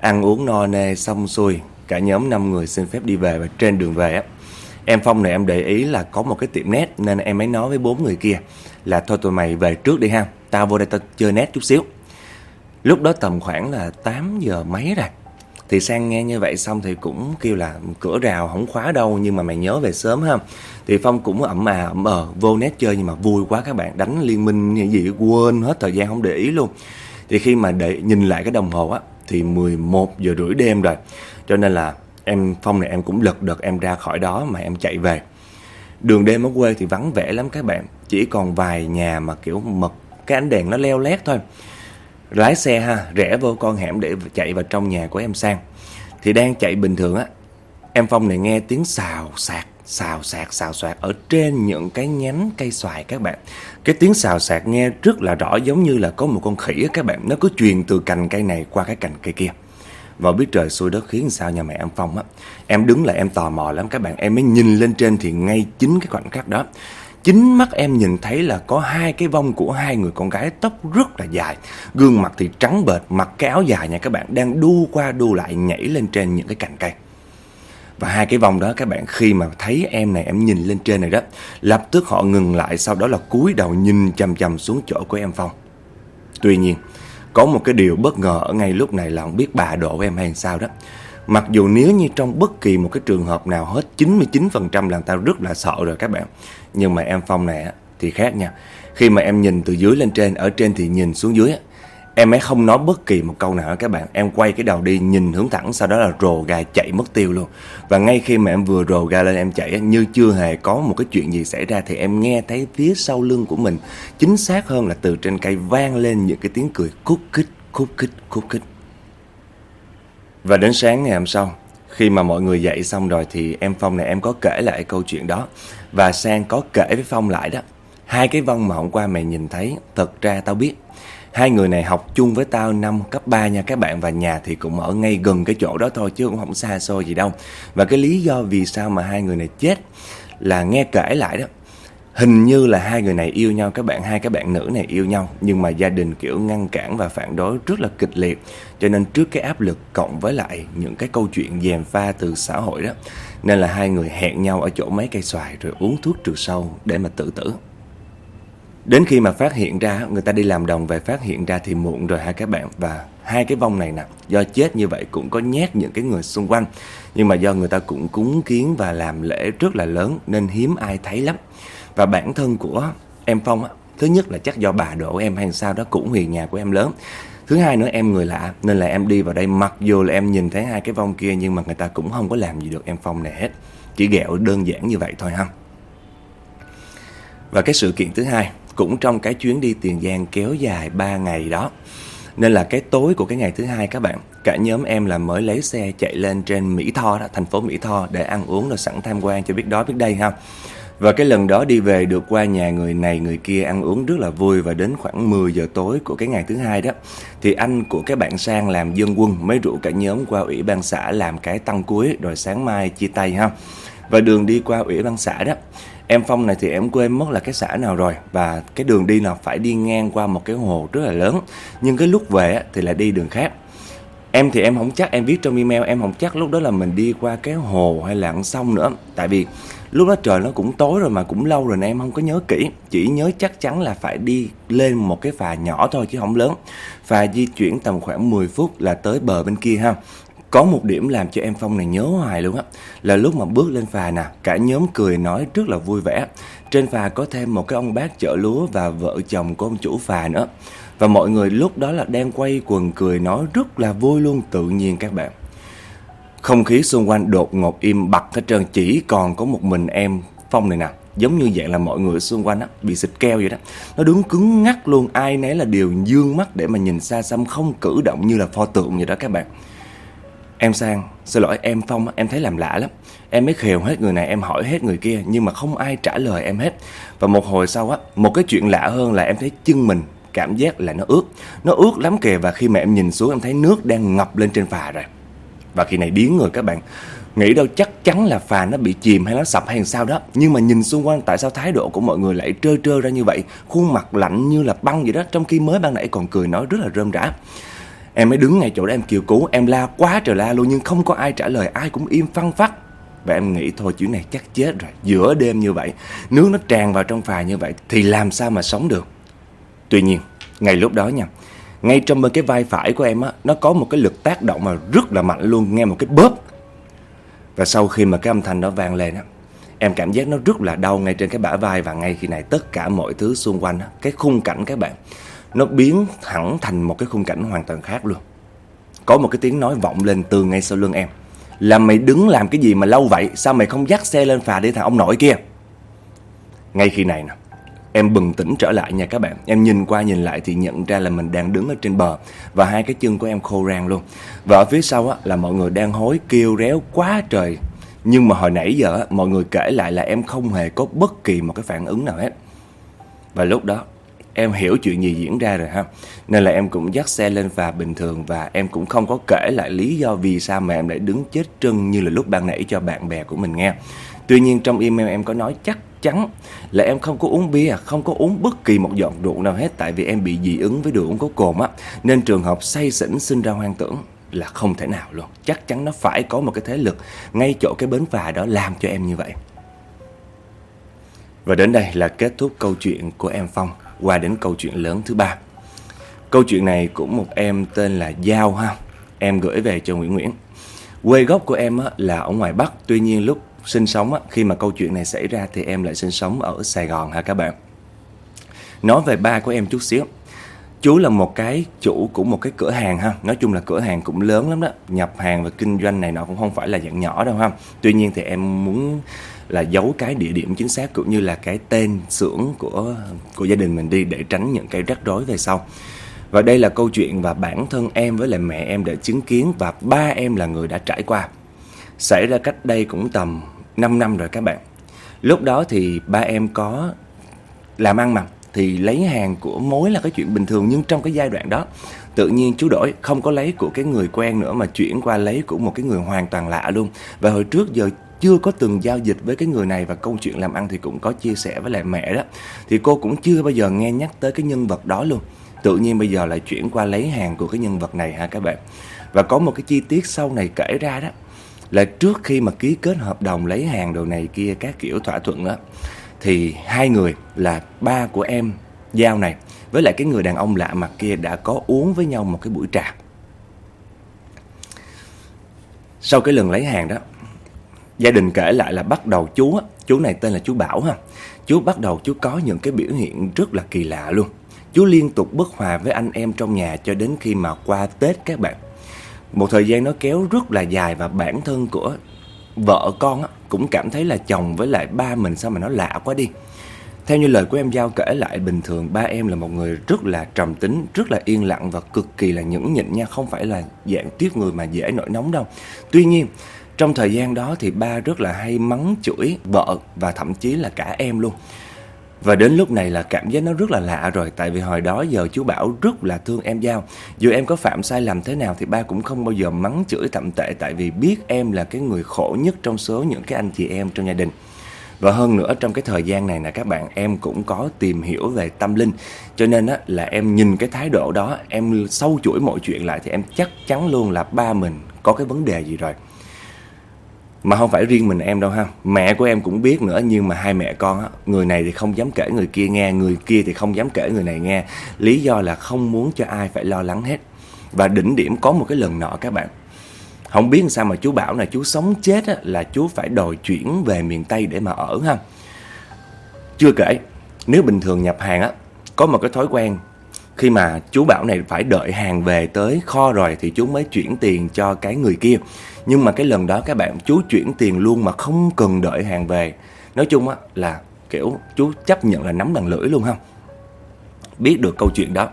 Ăn uống no nê xong xuôi cả nhóm 5 người xin phép đi về và trên đường về á. Em Phong này em để ý là có một cái tiệm nét Nên em mới nói với bốn người kia Là thôi tụi mày về trước đi ha Tao vô đây tao chơi nét chút xíu. Lúc đó tầm khoảng là 8 giờ mấy rồi. Thì Sang nghe như vậy xong thì cũng kêu là cửa rào không khóa đâu, Nhưng mà mày nhớ về sớm ha. Thì Phong cũng ẩm à ẩm ờ vô nét chơi nhưng mà vui quá các bạn. Đánh liên minh như gì quên hết thời gian không để ý luôn. Thì khi mà để, nhìn lại cái đồng hồ á, Thì 11 giờ rưỡi đêm rồi. Cho nên là em, Phong này em cũng lật đật em ra khỏi đó mà em chạy về. Đường đêm ở quê thì vắng vẻ lắm các bạn. Chỉ còn vài nhà mà kiểu mật, cái ánh đèn nó leo lét thôi lái xe ha, rẽ vô con hẻm để chạy vào trong nhà của em sang. Thì đang chạy bình thường á, em phong này nghe tiếng xào sạc xào sạc xào sạc ở trên những cái nhánh cây xoài các bạn. Cái tiếng xào sạc nghe rất là rõ, giống như là có một con khỉ á các bạn. Nó cứ truyền từ cành cây này qua cái cành cây kia. Và biết trời xui đất khiến sao nhà mẹ em phong á. Em đứng lại, em tò mò lắm các bạn. Em mới nhìn lên trên thì ngay chính cái khoảnh khắc đó. Chính mắt em nhìn thấy là có hai cái vong của hai người con gái tóc rất là dài. Gương mặt thì trắng bệch, mặc cái áo dài nha các bạn Đang đu qua đu lại nhảy lên trên những cái cành cây. Và hai cái vong đó các bạn khi mà thấy em này em nhìn lên trên này đó Lập tức họ ngừng lại sau đó là cúi đầu nhìn chằm chằm xuống chỗ của em Phong. Tuy nhiên có một cái điều bất ngờ ở ngay lúc này là không biết bà độ em hay sao đó. Mặc dù nếu như trong bất kỳ một cái trường hợp nào hết 99% là tao rất là sợ rồi các bạn nhưng mà em Phong này thì khác nha. Khi mà em nhìn từ dưới lên trên Ở trên thì nhìn xuống dưới Em ấy không nói bất kỳ một câu nào các bạn? Em quay cái đầu đi nhìn hướng thẳng Sau đó là rồ ga chạy mất tiêu luôn. Và ngay khi mà em vừa rồ ga lên em chạy Như chưa hề có một cái chuyện gì xảy ra Thì em nghe thấy phía sau lưng của mình Chính xác hơn là từ trên cây vang lên những cái tiếng cười khúc khích khúc khích khúc khích. Và đến sáng ngày hôm sau, khi mà mọi người dậy xong rồi thì em Phong này em có kể lại câu chuyện đó. Và Sang có kể với Phong lại đó. Hai cái vong mà hôm qua mày nhìn thấy, thật ra tao biết. Hai người này học chung với tao năm cấp 3 nha các bạn Và nhà thì cũng ở ngay gần cái chỗ đó thôi chứ cũng không xa xôi gì đâu Và cái lý do vì sao mà hai người này chết là nghe kể lại đó Hình như là hai người này yêu nhau, các bạn, Hai các bạn nữ này yêu nhau, Nhưng mà gia đình, kiểu, ngăn cản và phản đối rất là kịch liệt. Cho nên trước cái áp lực cộng với lại những cái câu chuyện dèm pha từ xã hội đó, Nên là hai người hẹn nhau ở chỗ mấy cây xoài Rồi uống thuốc trừ sâu để mà tự tử. Đến khi mà phát hiện ra, Người ta đi làm đồng về phát hiện ra thì muộn rồi hai các bạn? Và hai cái vong này nè, Do chết như vậy cũng có nhét những cái người xung quanh. Nhưng mà do người ta cũng cúng kiến và làm lễ rất là lớn Nên hiếm ai thấy lắm và bản thân của em Phong á, thứ nhất là chắc do bà đổ em hay sao đó cũng huyền nhà của em lớn. Thứ hai nữa em người lạ nên là em đi vào đây mặc dù là em nhìn thấy hai cái vong kia nhưng mà người ta cũng không có làm gì được em Phong này hết. Chỉ ghẹo đơn giản như vậy thôi ha. Và cái sự kiện thứ hai cũng trong cái chuyến đi Tiền Giang kéo dài 3 ngày đó nên là cái tối của cái ngày thứ hai các bạn cả nhóm em là mới lấy xe chạy lên trên Mỹ Tho đó thành phố Mỹ Tho để ăn uống rồi sẵn tham quan cho biết đó biết đây ha và cái lần đó đi về được qua nhà người này người kia ăn uống rất là vui và đến khoảng 10 giờ tối của cái ngày thứ hai đó thì anh của cái bạn sang làm dân quân mới rủ cả nhóm qua ủy ban xã làm cái tăng cuối rồi sáng mai chia tay ha. Và đường đi qua ủy ban xã đó Em Phong này thì em quên mất là cái xã nào rồi Và cái đường đi nào phải đi ngang qua một cái hồ rất là lớn. Nhưng cái lúc về thì lại đi đường khác. Em thì em không chắc, em viết trong email em không chắc lúc đó là mình đi qua cái hồ hay là sông nữa. Tại vì lúc đó trời nó cũng tối rồi mà cũng lâu rồi nên em không có nhớ kỹ. Chỉ nhớ chắc chắn là phải đi lên một cái phà nhỏ thôi chứ không lớn. Phà di chuyển tầm khoảng 10 phút là tới bờ bên kia ha. Có một điểm làm cho em Phong này nhớ hoài luôn á, Là lúc mà bước lên phà nè, Cả nhóm cười nói rất là vui vẻ. Trên phà có thêm một cái ông bác chở lúa Và vợ chồng của ông chủ phà nữa. Và mọi người lúc đó là đang quay quần cười nói rất là vui luôn, tự nhiên các bạn không khí xung quanh đột ngột im bặt hết trơn, Chỉ còn có một mình em Phong này nè. Giống như vậy là mọi người xung quanh á, Bị xịt keo vậy đó. Nó đứng cứng ngắc luôn, Ai nấy là đều dương mắt để mà nhìn xa xăm, Không cử động như là pho tượng vậy đó các bạn. Em sang, Xin lỗi, em Phong Em thấy làm lạ lắm. Em mới khều hết người này, Em hỏi hết người kia, Nhưng mà không ai trả lời em hết. Và một hồi sau á, Một cái chuyện lạ hơn là em thấy chân mình Cảm giác là nó ướt. Nó ướt lắm kìa, Và khi mà em nhìn xuống, Em thấy nước đang ngập lên trên phà rồi và khi này điếng người các bạn. Nghĩ đâu chắc chắn là phà nó bị chìm hay nó sập hay sao đó. Nhưng mà nhìn xung quanh tại sao thái độ của mọi người lại trơ trơ ra như vậy? Khuôn mặt lạnh như là băng vậy đó, Trong khi mới ban nãy còn cười nói rất là rơm rã. Em mới đứng ngay chỗ đó em kêu cứu, Em la quá trời la luôn nhưng không có ai trả lời, Ai cũng im phăng phát Và em nghĩ thôi chuyện này chắc chết rồi, Giữa đêm như vậy, Nước nó tràn vào trong phà như vậy Thì làm sao mà sống được? Tuy nhiên, Ngay lúc đó nha ngay trong bên cái vai phải của em á, Nó có một cái lực tác động mà rất là mạnh luôn, Nghe một cái bóp. Và sau khi mà cái âm thanh đó vang lên á, Em cảm giác nó rất là đau ngay trên cái bả vai Và ngay khi này tất cả mọi thứ xung quanh á, Cái khung cảnh các bạn, Nó biến hẳn thành một cái khung cảnh hoàn toàn khác luôn. Có một cái tiếng nói vọng lên từ ngay sau lưng em, Là mày đứng làm cái gì mà lâu vậy? Sao mày không dắt xe lên phà đi thằng ông nội kia? Ngay khi này nè Em bừng tỉnh trở lại nha các bạn. Em nhìn qua nhìn lại thì nhận ra là mình đang đứng ở trên bờ Và hai cái chân của em khô rang luôn. Và ở phía sau á, là mọi người đang hối kêu réo quá trời. Nhưng mà hồi nãy giờ á, mọi người kể lại là em không hề có bất kỳ một cái phản ứng nào hết. Và lúc đó em hiểu chuyện gì diễn ra rồi ha. Nên là em cũng dắt xe lên phà bình thường Và em cũng không có kể lại lý do vì sao mà em lại đứng chết trân như là lúc ban nãy cho bạn bè của mình nghe. Tuy nhiên trong email em có nói chắc chắn là em không có uống bia, không có uống bất kỳ một giọt rượu nào hết tại vì em bị dị ứng với đồ uống có cồn á, nên trường hợp say xỉn sinh ra hoang tưởng là không thể nào luôn. Chắc chắn nó phải có một cái thế lực ngay chỗ cái bến phà đó làm cho em như vậy. Và đến đây là kết thúc câu chuyện của em Phong qua đến câu chuyện lớn thứ ba. Câu chuyện này của một em tên là Giao ha. Em gửi về cho Nguyễn Nguyễn. Quê gốc của em là ở ngoài Bắc, tuy nhiên lúc sinh sống á, khi mà câu chuyện này xảy ra thì em lại sinh sống ở Sài Gòn ha các bạn. Nói về ba của em chút xíu. Chú là một cái chủ của một cái cửa hàng ha, nói chung là cửa hàng cũng lớn lắm đó, nhập hàng và kinh doanh này nọ cũng không phải là dạng nhỏ đâu ha. Tuy nhiên thì em muốn là giấu cái địa điểm chính xác cũng như là cái tên xưởng của của gia đình mình đi để tránh những cái rắc rối về sau. Và đây là câu chuyện và bản thân em với lại mẹ em đã chứng kiến và ba em là người đã trải qua. Xảy ra cách đây cũng tầm 5 năm rồi các bạn. Lúc đó thì ba em có làm ăn mà, Thì lấy hàng của mối là cái chuyện bình thường, Nhưng trong cái giai đoạn đó, Tự nhiên chú đổi không có lấy của cái người quen nữa Mà chuyển qua lấy của một cái người hoàn toàn lạ luôn. Và hồi trước giờ chưa có từng giao dịch với cái người này Và câu chuyện làm ăn thì cũng có chia sẻ với lại mẹ đó. Thì cô cũng chưa bao giờ nghe nhắc tới cái nhân vật đó luôn. Tự nhiên bây giờ lại chuyển qua lấy hàng của cái nhân vật này ha các bạn? Và có một cái chi tiết sau này kể ra đó là trước khi mà ký kết hợp đồng lấy hàng đồ này kia các kiểu thỏa thuận đó thì hai người là ba của em giao này, với lại cái người đàn ông lạ mặt kia đã có uống với nhau một cái buổi trà. Sau cái lần lấy hàng đó, gia đình kể lại là bắt đầu chú á, chú này tên là chú bảo ha, chú bắt đầu chú có những cái biểu hiện rất là kỳ lạ luôn. Chú liên tục bất hòa với anh em trong nhà cho đến khi mà qua tết các bạn một thời gian nó kéo rất là dài và bản thân của vợ con á, cũng cảm thấy là chồng với lại ba mình sao mà nó lạ quá đi. Theo như lời của em Giao kể lại bình thường ba em là một người rất là trầm tính, rất là yên lặng và cực kỳ là nhẫn nhịn nha, không phải là dạng tiếp người mà dễ nổi nóng đâu. Tuy nhiên, trong thời gian đó thì ba rất là hay mắng chửi vợ và thậm chí là cả em luôn. Và đến lúc này là cảm giác nó rất là lạ rồi Tại vì hồi đó giờ chú Bảo rất là thương em Giao. Dù em có phạm sai lầm thế nào Thì ba cũng không bao giờ mắng chửi thậm tệ Tại vì biết em là cái người khổ nhất Trong số những cái anh chị em trong gia đình. Và hơn nữa trong cái thời gian này nè các bạn em cũng có tìm hiểu về tâm linh. Cho nên á, là em nhìn cái thái độ đó Em sâu chuỗi mọi chuyện lại thì em chắc chắn luôn là ba mình có cái vấn đề gì rồi mà không phải riêng mình em đâu ha. Mẹ của em cũng biết nữa Nhưng mà hai mẹ con á Người này thì không dám kể người kia nghe Người kia thì không dám kể người này nghe. Lý do là không muốn cho ai phải lo lắng hết. Và đỉnh điểm có một cái lần nọ các bạn. Không biết sao mà chú bảo là chú sống chết á, là chú phải đòi chuyển về miền Tây để mà ở ha. Chưa kể Nếu bình thường nhập hàng á Có một cái thói quen khi mà chú bảo này phải đợi hàng về tới kho rồi thì chú mới chuyển tiền cho cái người kia. Nhưng mà cái lần đó các bạn, chú chuyển tiền luôn mà không cần đợi hàng về. Nói chung á, là kiểu chú chấp nhận là nắm bằng lưỡi luôn không biết được câu chuyện đó.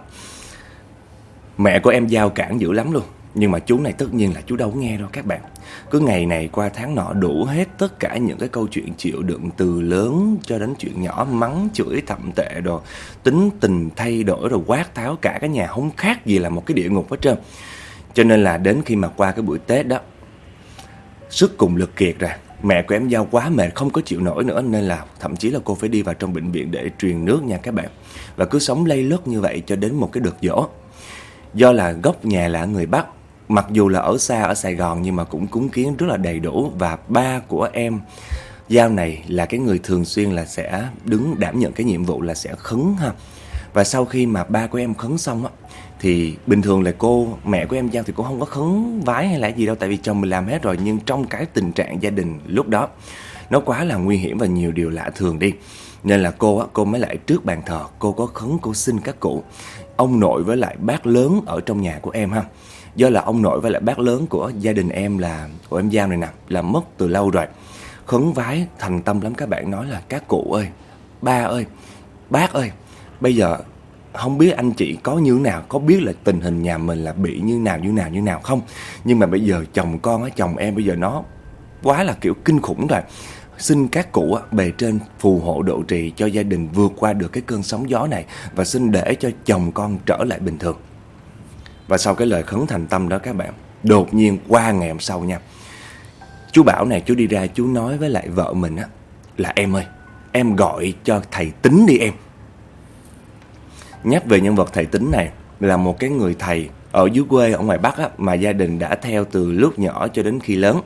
Mẹ của em giao cản dữ lắm luôn. Nhưng mà chú này tất nhiên là chú đâu có nghe đâu các bạn. Cứ ngày này qua tháng nọ đủ hết tất cả những cái câu chuyện chịu đựng từ lớn cho đến chuyện nhỏ, Mắng chửi, thậm tệ đồ, Tính tình thay đổi rồi quát tháo cả cái nhà không khác gì là một cái địa ngục hết trơn. Cho nên là đến khi mà qua cái buổi Tết đó, Sức cùng lực kiệt rồi. Mẹ của em Giao quá mệt, không có chịu nổi nữa, Nên là thậm chí là cô phải đi vào trong bệnh viện để truyền nước nha các bạn. Và cứ sống lây lất như vậy cho đến một cái đợt dỗ Do là gốc nhà là người Bắc mặc dù là ở xa ở Sài Gòn nhưng mà cũng cúng kiến rất là đầy đủ. Và ba của em, Giao này là cái người thường xuyên là sẽ đứng đảm nhận cái nhiệm vụ là sẽ khấn ha. Và sau khi mà ba của em khấn xong á, thì bình thường là cô, mẹ của em Giao thì cũng không có khấn vái hay là gì đâu, tại vì chồng mình làm hết rồi. Nhưng trong cái tình trạng gia đình lúc đó, nó quá là nguy hiểm và nhiều điều lạ thường đi. Nên là cô á, cô mới lại trước bàn thờ, cô có khấn cô xin các cụ. Ông nội với lại bác lớn ở trong nhà của em ha do là ông nội với lại bác lớn của gia đình em là, của em Giang này nè, là mất từ lâu rồi. Khấn vái, thành tâm lắm. Các bạn nói là, các cụ ơi, ba ơi, bác ơi, bây giờ không biết anh chị có như nào, có biết là tình hình nhà mình là bị như nào như nào như nào không? Nhưng mà bây giờ chồng con á, chồng em bây giờ nó quá là, kiểu, kinh khủng rồi. Xin các cụ bề trên phù hộ độ trì cho gia đình vượt qua được cái cơn sóng gió này và xin để cho chồng con trở lại bình thường và sau cái lời khấn thành tâm đó các bạn đột nhiên qua ngày hôm sau nha chú bảo này chú đi ra chú nói với lại vợ mình á là em ơi em gọi cho thầy tính đi em nhắc về nhân vật thầy tính này là một cái người thầy ở dưới quê ở ngoài Bắc á, mà gia đình đã theo từ lúc nhỏ cho đến khi lớn.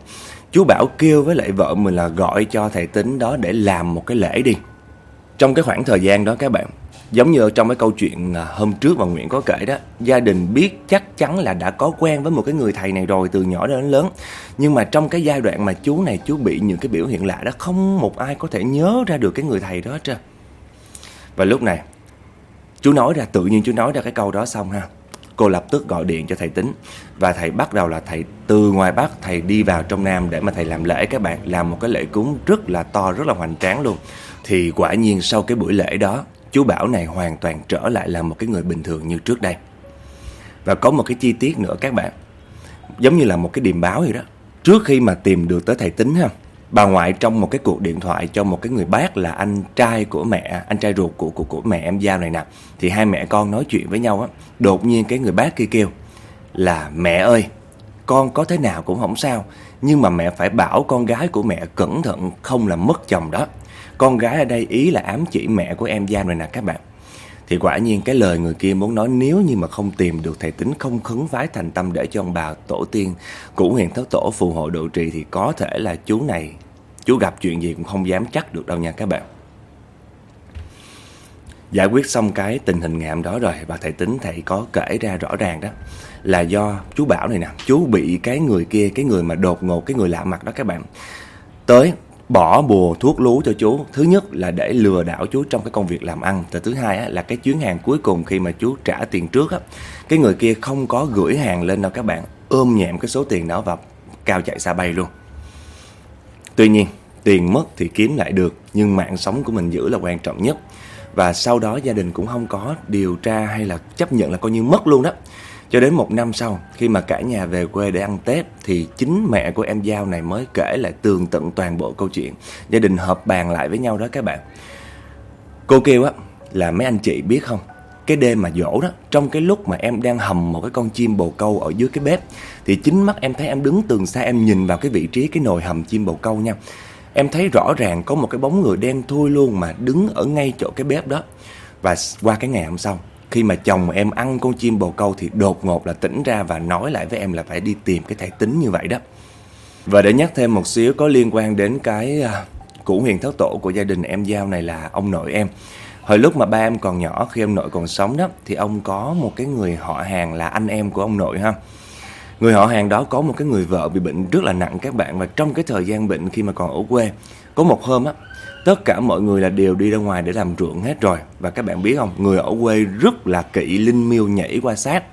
Chú Bảo kêu với lại vợ mình là gọi cho thầy tính đó để làm một cái lễ đi. Trong cái khoảng thời gian đó các bạn, giống như trong cái câu chuyện à, hôm trước mà Nguyễn có kể đó, gia đình biết chắc chắn là đã có quen với một cái người thầy này rồi từ nhỏ đến lớn. Nhưng mà trong cái giai đoạn mà chú này chú bị những cái biểu hiện lạ đó, không một ai có thể nhớ ra được cái người thầy đó hết trơn. Và lúc này Chú nói ra tự nhiên chú nói ra cái câu đó xong ha Cô lập tức gọi điện cho thầy tính Và thầy bắt đầu là thầy từ ngoài Bắc Thầy đi vào trong Nam để mà thầy làm lễ các bạn Làm một cái lễ cúng rất là to Rất là hoành tráng luôn Thì quả nhiên sau cái buổi lễ đó Chú Bảo này hoàn toàn trở lại là một cái người bình thường như trước đây. Và có một cái chi tiết nữa các bạn. Giống như là một cái điềm báo vậy đó. Trước khi mà tìm được tới thầy tính ha, bà ngoại trong một cái cuộc điện thoại cho một cái người bác là anh trai của mẹ, anh trai ruột của của của mẹ em giao này nè. Thì hai mẹ con nói chuyện với nhau á, đột nhiên cái người bác kia kêu là, mẹ ơi, con có thế nào cũng không sao, nhưng mà mẹ phải bảo con gái của mẹ cẩn thận không làm mất chồng đó con gái ở đây ý là ám chỉ mẹ của em Giang này nè các bạn. Thì quả nhiên cái lời người kia muốn nói nếu như mà không tìm được thầy tính không khấn vái thành tâm để cho ông bà tổ tiên, cũ huyền thất tổ phù hộ độ trì thì có thể là chú này, chú gặp chuyện gì cũng không dám chắc được đâu nha các bạn. Giải quyết xong cái tình hình ngạm đó rồi, bà thầy tính thầy có kể ra rõ ràng đó, là do chú bảo này nè, chú bị cái người kia, cái người mà đột ngột, cái người lạ mặt đó các bạn. Tới bỏ bùa thuốc lú cho chú. Thứ nhất là để lừa đảo chú trong cái công việc làm ăn. Và thứ hai á, là cái chuyến hàng cuối cùng khi mà chú trả tiền trước á, cái người kia không có gửi hàng lên đâu các bạn. Ôm nhẹm cái số tiền đó và cao chạy xa bay luôn. Tuy nhiên tiền mất thì kiếm lại được nhưng mạng sống của mình giữ là quan trọng nhất. Và sau đó gia đình cũng không có điều tra hay là chấp nhận là coi như mất luôn đó cho đến một năm sau, khi mà cả nhà về quê để ăn Tết thì chính mẹ của em Giao này mới kể lại tường tận toàn bộ câu chuyện. Gia đình họp bàn lại với nhau đó các bạn. Cô kêu á là mấy anh chị biết không? Cái đêm mà dỗ đó, trong cái lúc mà em đang hầm một cái con chim bồ câu ở dưới cái bếp thì chính mắt em thấy em đứng tường xa em nhìn vào cái vị trí cái nồi hầm chim bồ câu nha. Em thấy rõ ràng có một cái bóng người đen thui luôn mà đứng ở ngay chỗ cái bếp đó. Và qua cái ngày hôm sau khi mà chồng em ăn con chim bồ câu thì đột ngột là tỉnh ra và nói lại với em là phải đi tìm cái thầy tính như vậy đó. Và để nhắc thêm một xíu, có liên quan đến cái à, củ huyền thất tổ của gia đình em Giao này là ông nội em. Hồi lúc mà ba em còn nhỏ, khi ông nội còn sống đó, thì ông có một cái người họ hàng là anh em của ông nội ha. Người họ hàng đó có một cái người vợ bị bệnh rất là nặng các bạn và trong cái thời gian bệnh khi mà còn ở quê, có một hôm á tất cả mọi người là đều đi ra ngoài để làm ruộng hết rồi. Và các bạn biết không, người ở quê rất là kỹ linh miêu nhảy qua sát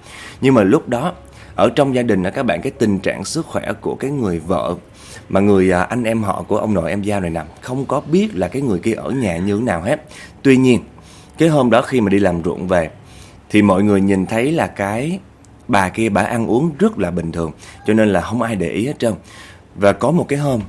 nhưng mà lúc đó, ở trong gia đình đó các bạn, cái tình trạng sức khỏe của cái người vợ, mà người à, anh em họ của ông nội, em giao này nằm không có biết là cái người kia ở nhà như thế nào hết. Tuy nhiên, cái hôm đó khi mà đi làm ruộng về, thì mọi người nhìn thấy là cái bà kia bà ăn uống rất là bình thường. Cho nên là không ai để ý hết trơn. Và có một cái hôm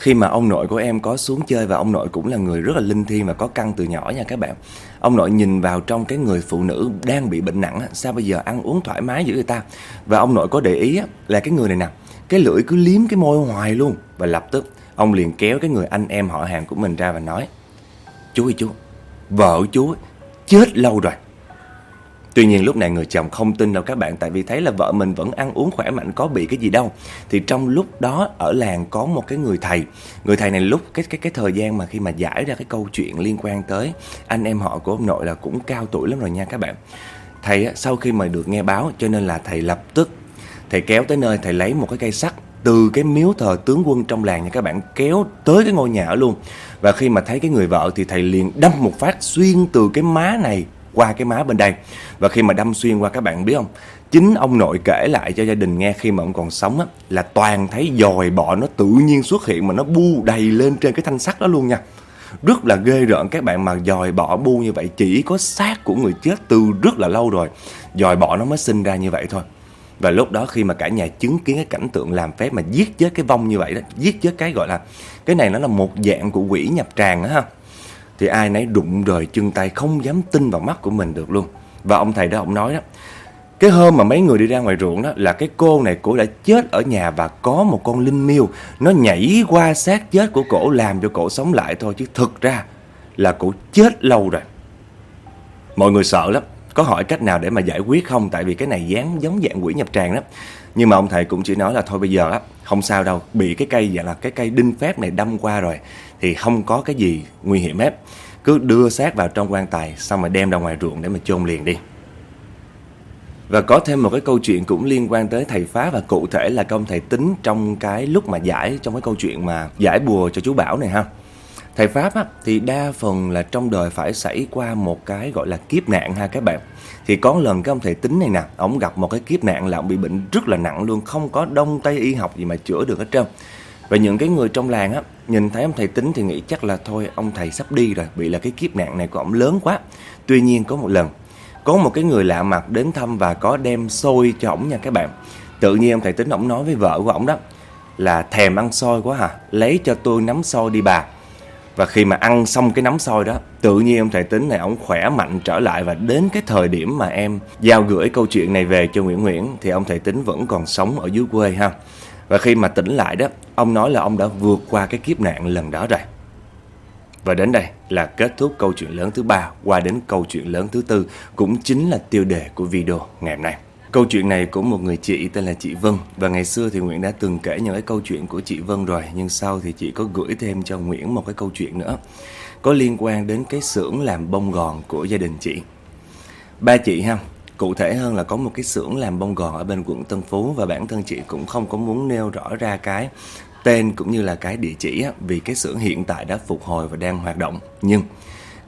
khi mà ông nội của em có xuống chơi và ông nội cũng là người rất là linh thiêng và có căn từ nhỏ nha các bạn. Ông nội nhìn vào trong cái người phụ nữ đang bị bệnh nặng sao bây giờ ăn uống thoải mái dữ người ta? Và ông nội có để ý là cái người này nè, cái lưỡi cứ liếm cái môi hoài luôn. Và lập tức, ông liền kéo cái người anh em họ hàng của mình ra và nói, chú ơi chú, vợ chú chết lâu rồi. Tuy nhiên lúc này người chồng không tin đâu các bạn Tại vì thấy là vợ mình vẫn ăn uống khỏe mạnh, Có bị cái gì đâu. Thì trong lúc đó ở làng có một cái người thầy. Người thầy này lúc cái cái cái thời gian mà khi mà giải ra cái câu chuyện liên quan tới Anh em họ của ông nội là cũng cao tuổi lắm rồi nha các bạn. Thầy sau khi mà được nghe báo Cho nên là thầy lập tức, Thầy kéo tới nơi, thầy lấy một cái cây sắt từ cái miếu thờ tướng quân trong làng nha các bạn, kéo tới cái ngôi nhà ở luôn. Và khi mà thấy cái người vợ thì thầy liền đâm một phát xuyên từ cái má này qua cái má bên đây và khi mà đâm xuyên qua các bạn biết không? Chính ông nội kể lại cho gia đình nghe khi mà ông còn sống á, là toàn thấy dòi bọ nó tự nhiên xuất hiện mà nó bu đầy lên trên cái thanh sắt đó luôn nha. Rất là ghê rợn các bạn mà dòi bọ bu như vậy, chỉ có xác của người chết từ rất là lâu rồi, dòi bọ nó mới sinh ra như vậy thôi. Và lúc đó khi mà cả nhà chứng kiến cái cảnh tượng làm phép mà giết chết cái vong như vậy đó, giết chết cái gọi là, cái này nó là một dạng của quỷ nhập tràng á ha, thì ai nấy đụng rời chân tay không dám tin vào mắt của mình được luôn và ông thầy đó, ông nói đó, cái hôm mà mấy người đi ra ngoài ruộng đó là cái cô này cổ đã chết ở nhà và có một con linh miêu. Nó nhảy qua xác chết của cổ làm cho cổ sống lại thôi, chứ thực ra là cổ chết lâu rồi. Mọi người sợ lắm. Có hỏi cách nào để mà giải quyết không? Tại vì cái này dán giống dạng quỷ nhập tràng đó nhưng mà ông thầy cũng chỉ nói là thôi bây giờ á, không sao đâu, bị cái cây dạng là cái cây đinh phép này đâm qua rồi thì không có cái gì nguy hiểm hết cứ đưa xác vào trong quan tài xong rồi đem ra ngoài ruộng để mà chôn liền đi và có thêm một cái câu chuyện cũng liên quan tới thầy Pháp và cụ thể là công thầy tính trong cái lúc mà giải trong cái câu chuyện mà giải bùa cho chú Bảo này ha. Thầy Pháp á, thì đa phần là trong đời phải xảy qua một cái gọi là kiếp nạn ha các bạn. Thì có lần cái ông thầy tính này nè, ông gặp một cái kiếp nạn là ông bị bệnh rất là nặng luôn, không có đông tây y học gì mà chữa được hết trơn. Và những cái người trong làng á, nhìn thấy ông thầy tính thì nghĩ chắc là thôi ông thầy sắp đi rồi, bị là cái kiếp nạn này của ông lớn quá. Tuy nhiên có một lần, có một cái người lạ mặt đến thăm và có đem xôi cho ổng nha các bạn. Tự nhiên ông thầy tính ổng nói với vợ của ổng đó là thèm ăn xôi quá hả, lấy cho tôi nắm xôi đi bà. Và khi mà ăn xong cái nắm xôi đó Tự nhiên ông thầy tính này ông khỏe mạnh trở lại Và đến cái thời điểm mà em giao gửi câu chuyện này về cho Nguyễn Nguyễn Thì ông thầy tính vẫn còn sống ở dưới quê ha và khi mà tỉnh lại đó, Ông nói là ông đã vượt qua cái kiếp nạn lần đó rồi và đến đây là kết thúc câu chuyện lớn thứ ba, qua đến câu chuyện lớn thứ tư, cũng chính là tiêu đề của video ngày hôm nay. Câu chuyện này của một người chị tên là chị Vân, Và ngày xưa thì Nguyễn đã từng kể những cái câu chuyện của chị Vân rồi, Nhưng sau thì chị có gửi thêm cho Nguyễn một cái câu chuyện nữa, Có liên quan đến cái xưởng làm bông gòn của gia đình chị Ba chị ha Cụ thể hơn là có một cái xưởng làm bông gòn ở bên quận Tân Phú Và bản thân chị cũng không có muốn nêu rõ ra cái tên cũng như là cái địa chỉ á, Vì cái xưởng hiện tại đã phục hồi và đang hoạt động. Nhưng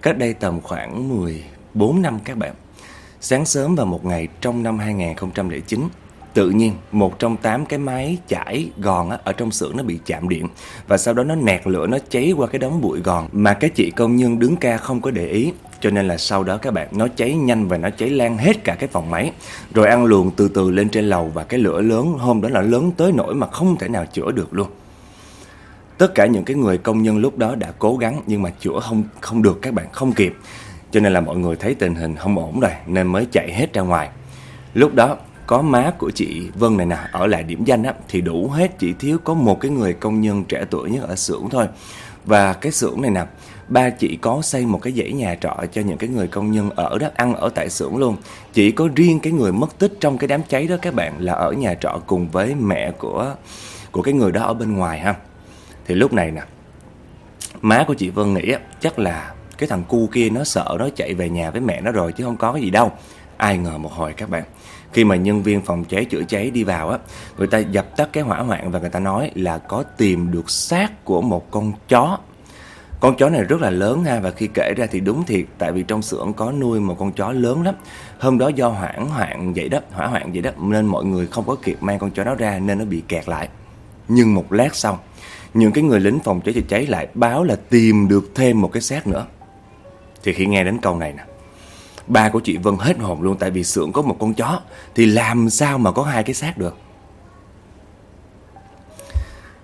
cách đây tầm khoảng 14 năm các bạn Sáng sớm vào một ngày trong năm 2009, tự nhiên một trong tám cái máy chải gòn á, ở trong xưởng nó bị chạm điện và sau đó nó nẹt lửa nó cháy qua cái đống bụi gòn mà cái chị công nhân đứng ca không có để ý cho nên là sau đó các bạn nó cháy nhanh và nó cháy lan hết cả cái phòng máy rồi ăn luồng từ từ lên trên lầu và cái lửa lớn hôm đó là lớn tới nỗi mà không thể nào chữa được luôn tất cả những cái người công nhân lúc đó đã cố gắng nhưng mà chữa không không được các bạn không kịp cho nên là mọi người thấy tình hình không ổn rồi nên mới chạy hết ra ngoài. Lúc đó có má của chị Vân này nè ở lại điểm danh á thì đủ hết chỉ thiếu có một cái người công nhân trẻ tuổi nhất ở xưởng thôi. Và cái xưởng này nè, ba chị có xây một cái dãy nhà trọ cho những cái người công nhân ở đó ăn ở tại xưởng luôn. Chỉ có riêng cái người mất tích trong cái đám cháy đó các bạn là ở nhà trọ cùng với mẹ của của cái người đó ở bên ngoài ha. Thì lúc này nè, má của chị Vân nghĩ chắc là cái thằng cu kia nó sợ nó chạy về nhà với mẹ nó rồi chứ không có cái gì đâu ai ngờ một hồi các bạn khi mà nhân viên phòng cháy chữa cháy đi vào á người ta dập tắt cái hỏa hoạn và người ta nói là có tìm được xác của một con chó con chó này rất là lớn ha, và khi kể ra thì đúng thiệt, tại vì trong xưởng có nuôi một con chó lớn lắm. Hôm đó do hoảng hoạn vậy đó, hỏa hoạn vậy đó, nên mọi người không có kịp mang con chó đó ra nên nó bị kẹt lại. Nhưng một lát sau, những cái người lính phòng cháy chữa cháy lại báo là tìm được thêm một cái xác nữa. Thì khi nghe đến câu này nè, Ba của chị Vân hết hồn luôn, Tại vì xưởng có một con chó, Thì làm sao mà có hai cái xác được?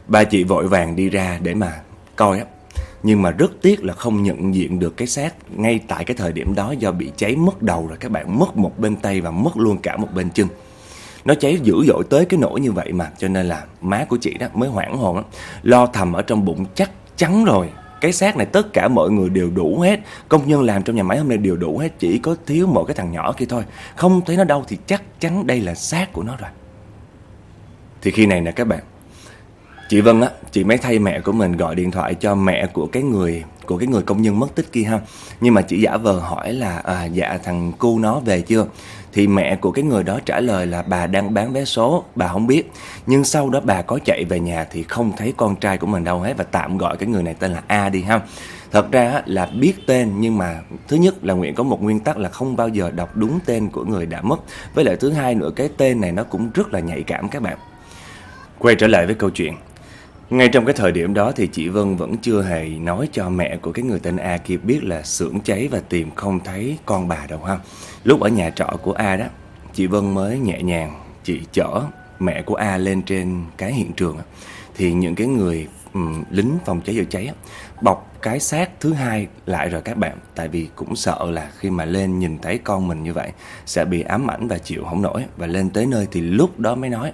Ba chị vội vàng đi ra để mà coi á. Nhưng mà rất tiếc là không nhận diện được cái xác Ngay tại cái thời điểm đó Do bị cháy mất đầu rồi Các bạn mất một bên tay và mất luôn cả một bên chân. Nó cháy dữ dội tới cái nỗi như vậy mà Cho nên là má của chị đó mới hoảng hồn đó, Lo thầm ở trong bụng chắc chắn rồi cái xác này tất cả mọi người đều đủ hết công nhân làm trong nhà máy hôm nay đều đủ hết chỉ có thiếu một cái thằng nhỏ kia thôi không thấy nó đâu thì chắc chắn đây là xác của nó rồi. Thì khi này nè các bạn chị Vân á chị mới thay mẹ của mình gọi điện thoại cho mẹ của cái người của cái người công nhân mất tích kia ha. Nhưng mà chị giả vờ hỏi là à, dạ thằng cu nó về chưa? Thì mẹ của cái người đó trả lời là bà đang bán vé số bà không biết. Nhưng sau đó bà có chạy về nhà thì không thấy con trai của mình đâu hết và tạm gọi cái người này tên là A đi ha. Thật ra là biết tên nhưng mà thứ nhất là nguyện có một nguyên tắc là không bao giờ đọc đúng tên của người đã mất. Với lại thứ hai nữa cái tên này nó cũng rất là nhạy cảm các bạn. Quay trở lại với câu chuyện ngay trong cái thời điểm đó thì chị Vân vẫn chưa hề nói cho mẹ của cái người tên A kia biết là xưởng cháy và tìm không thấy con bà đâu ha. Lúc ở nhà trọ của A đó, chị Vân mới nhẹ nhàng chị chở mẹ của A lên trên cái hiện trường thì những cái người um, lính phòng cháy chữa cháy bọc cái xác thứ hai lại rồi các bạn. Tại vì cũng sợ là khi mà lên nhìn thấy con mình như vậy sẽ bị ám ảnh và chịu không nổi. Và lên tới nơi thì lúc đó mới nói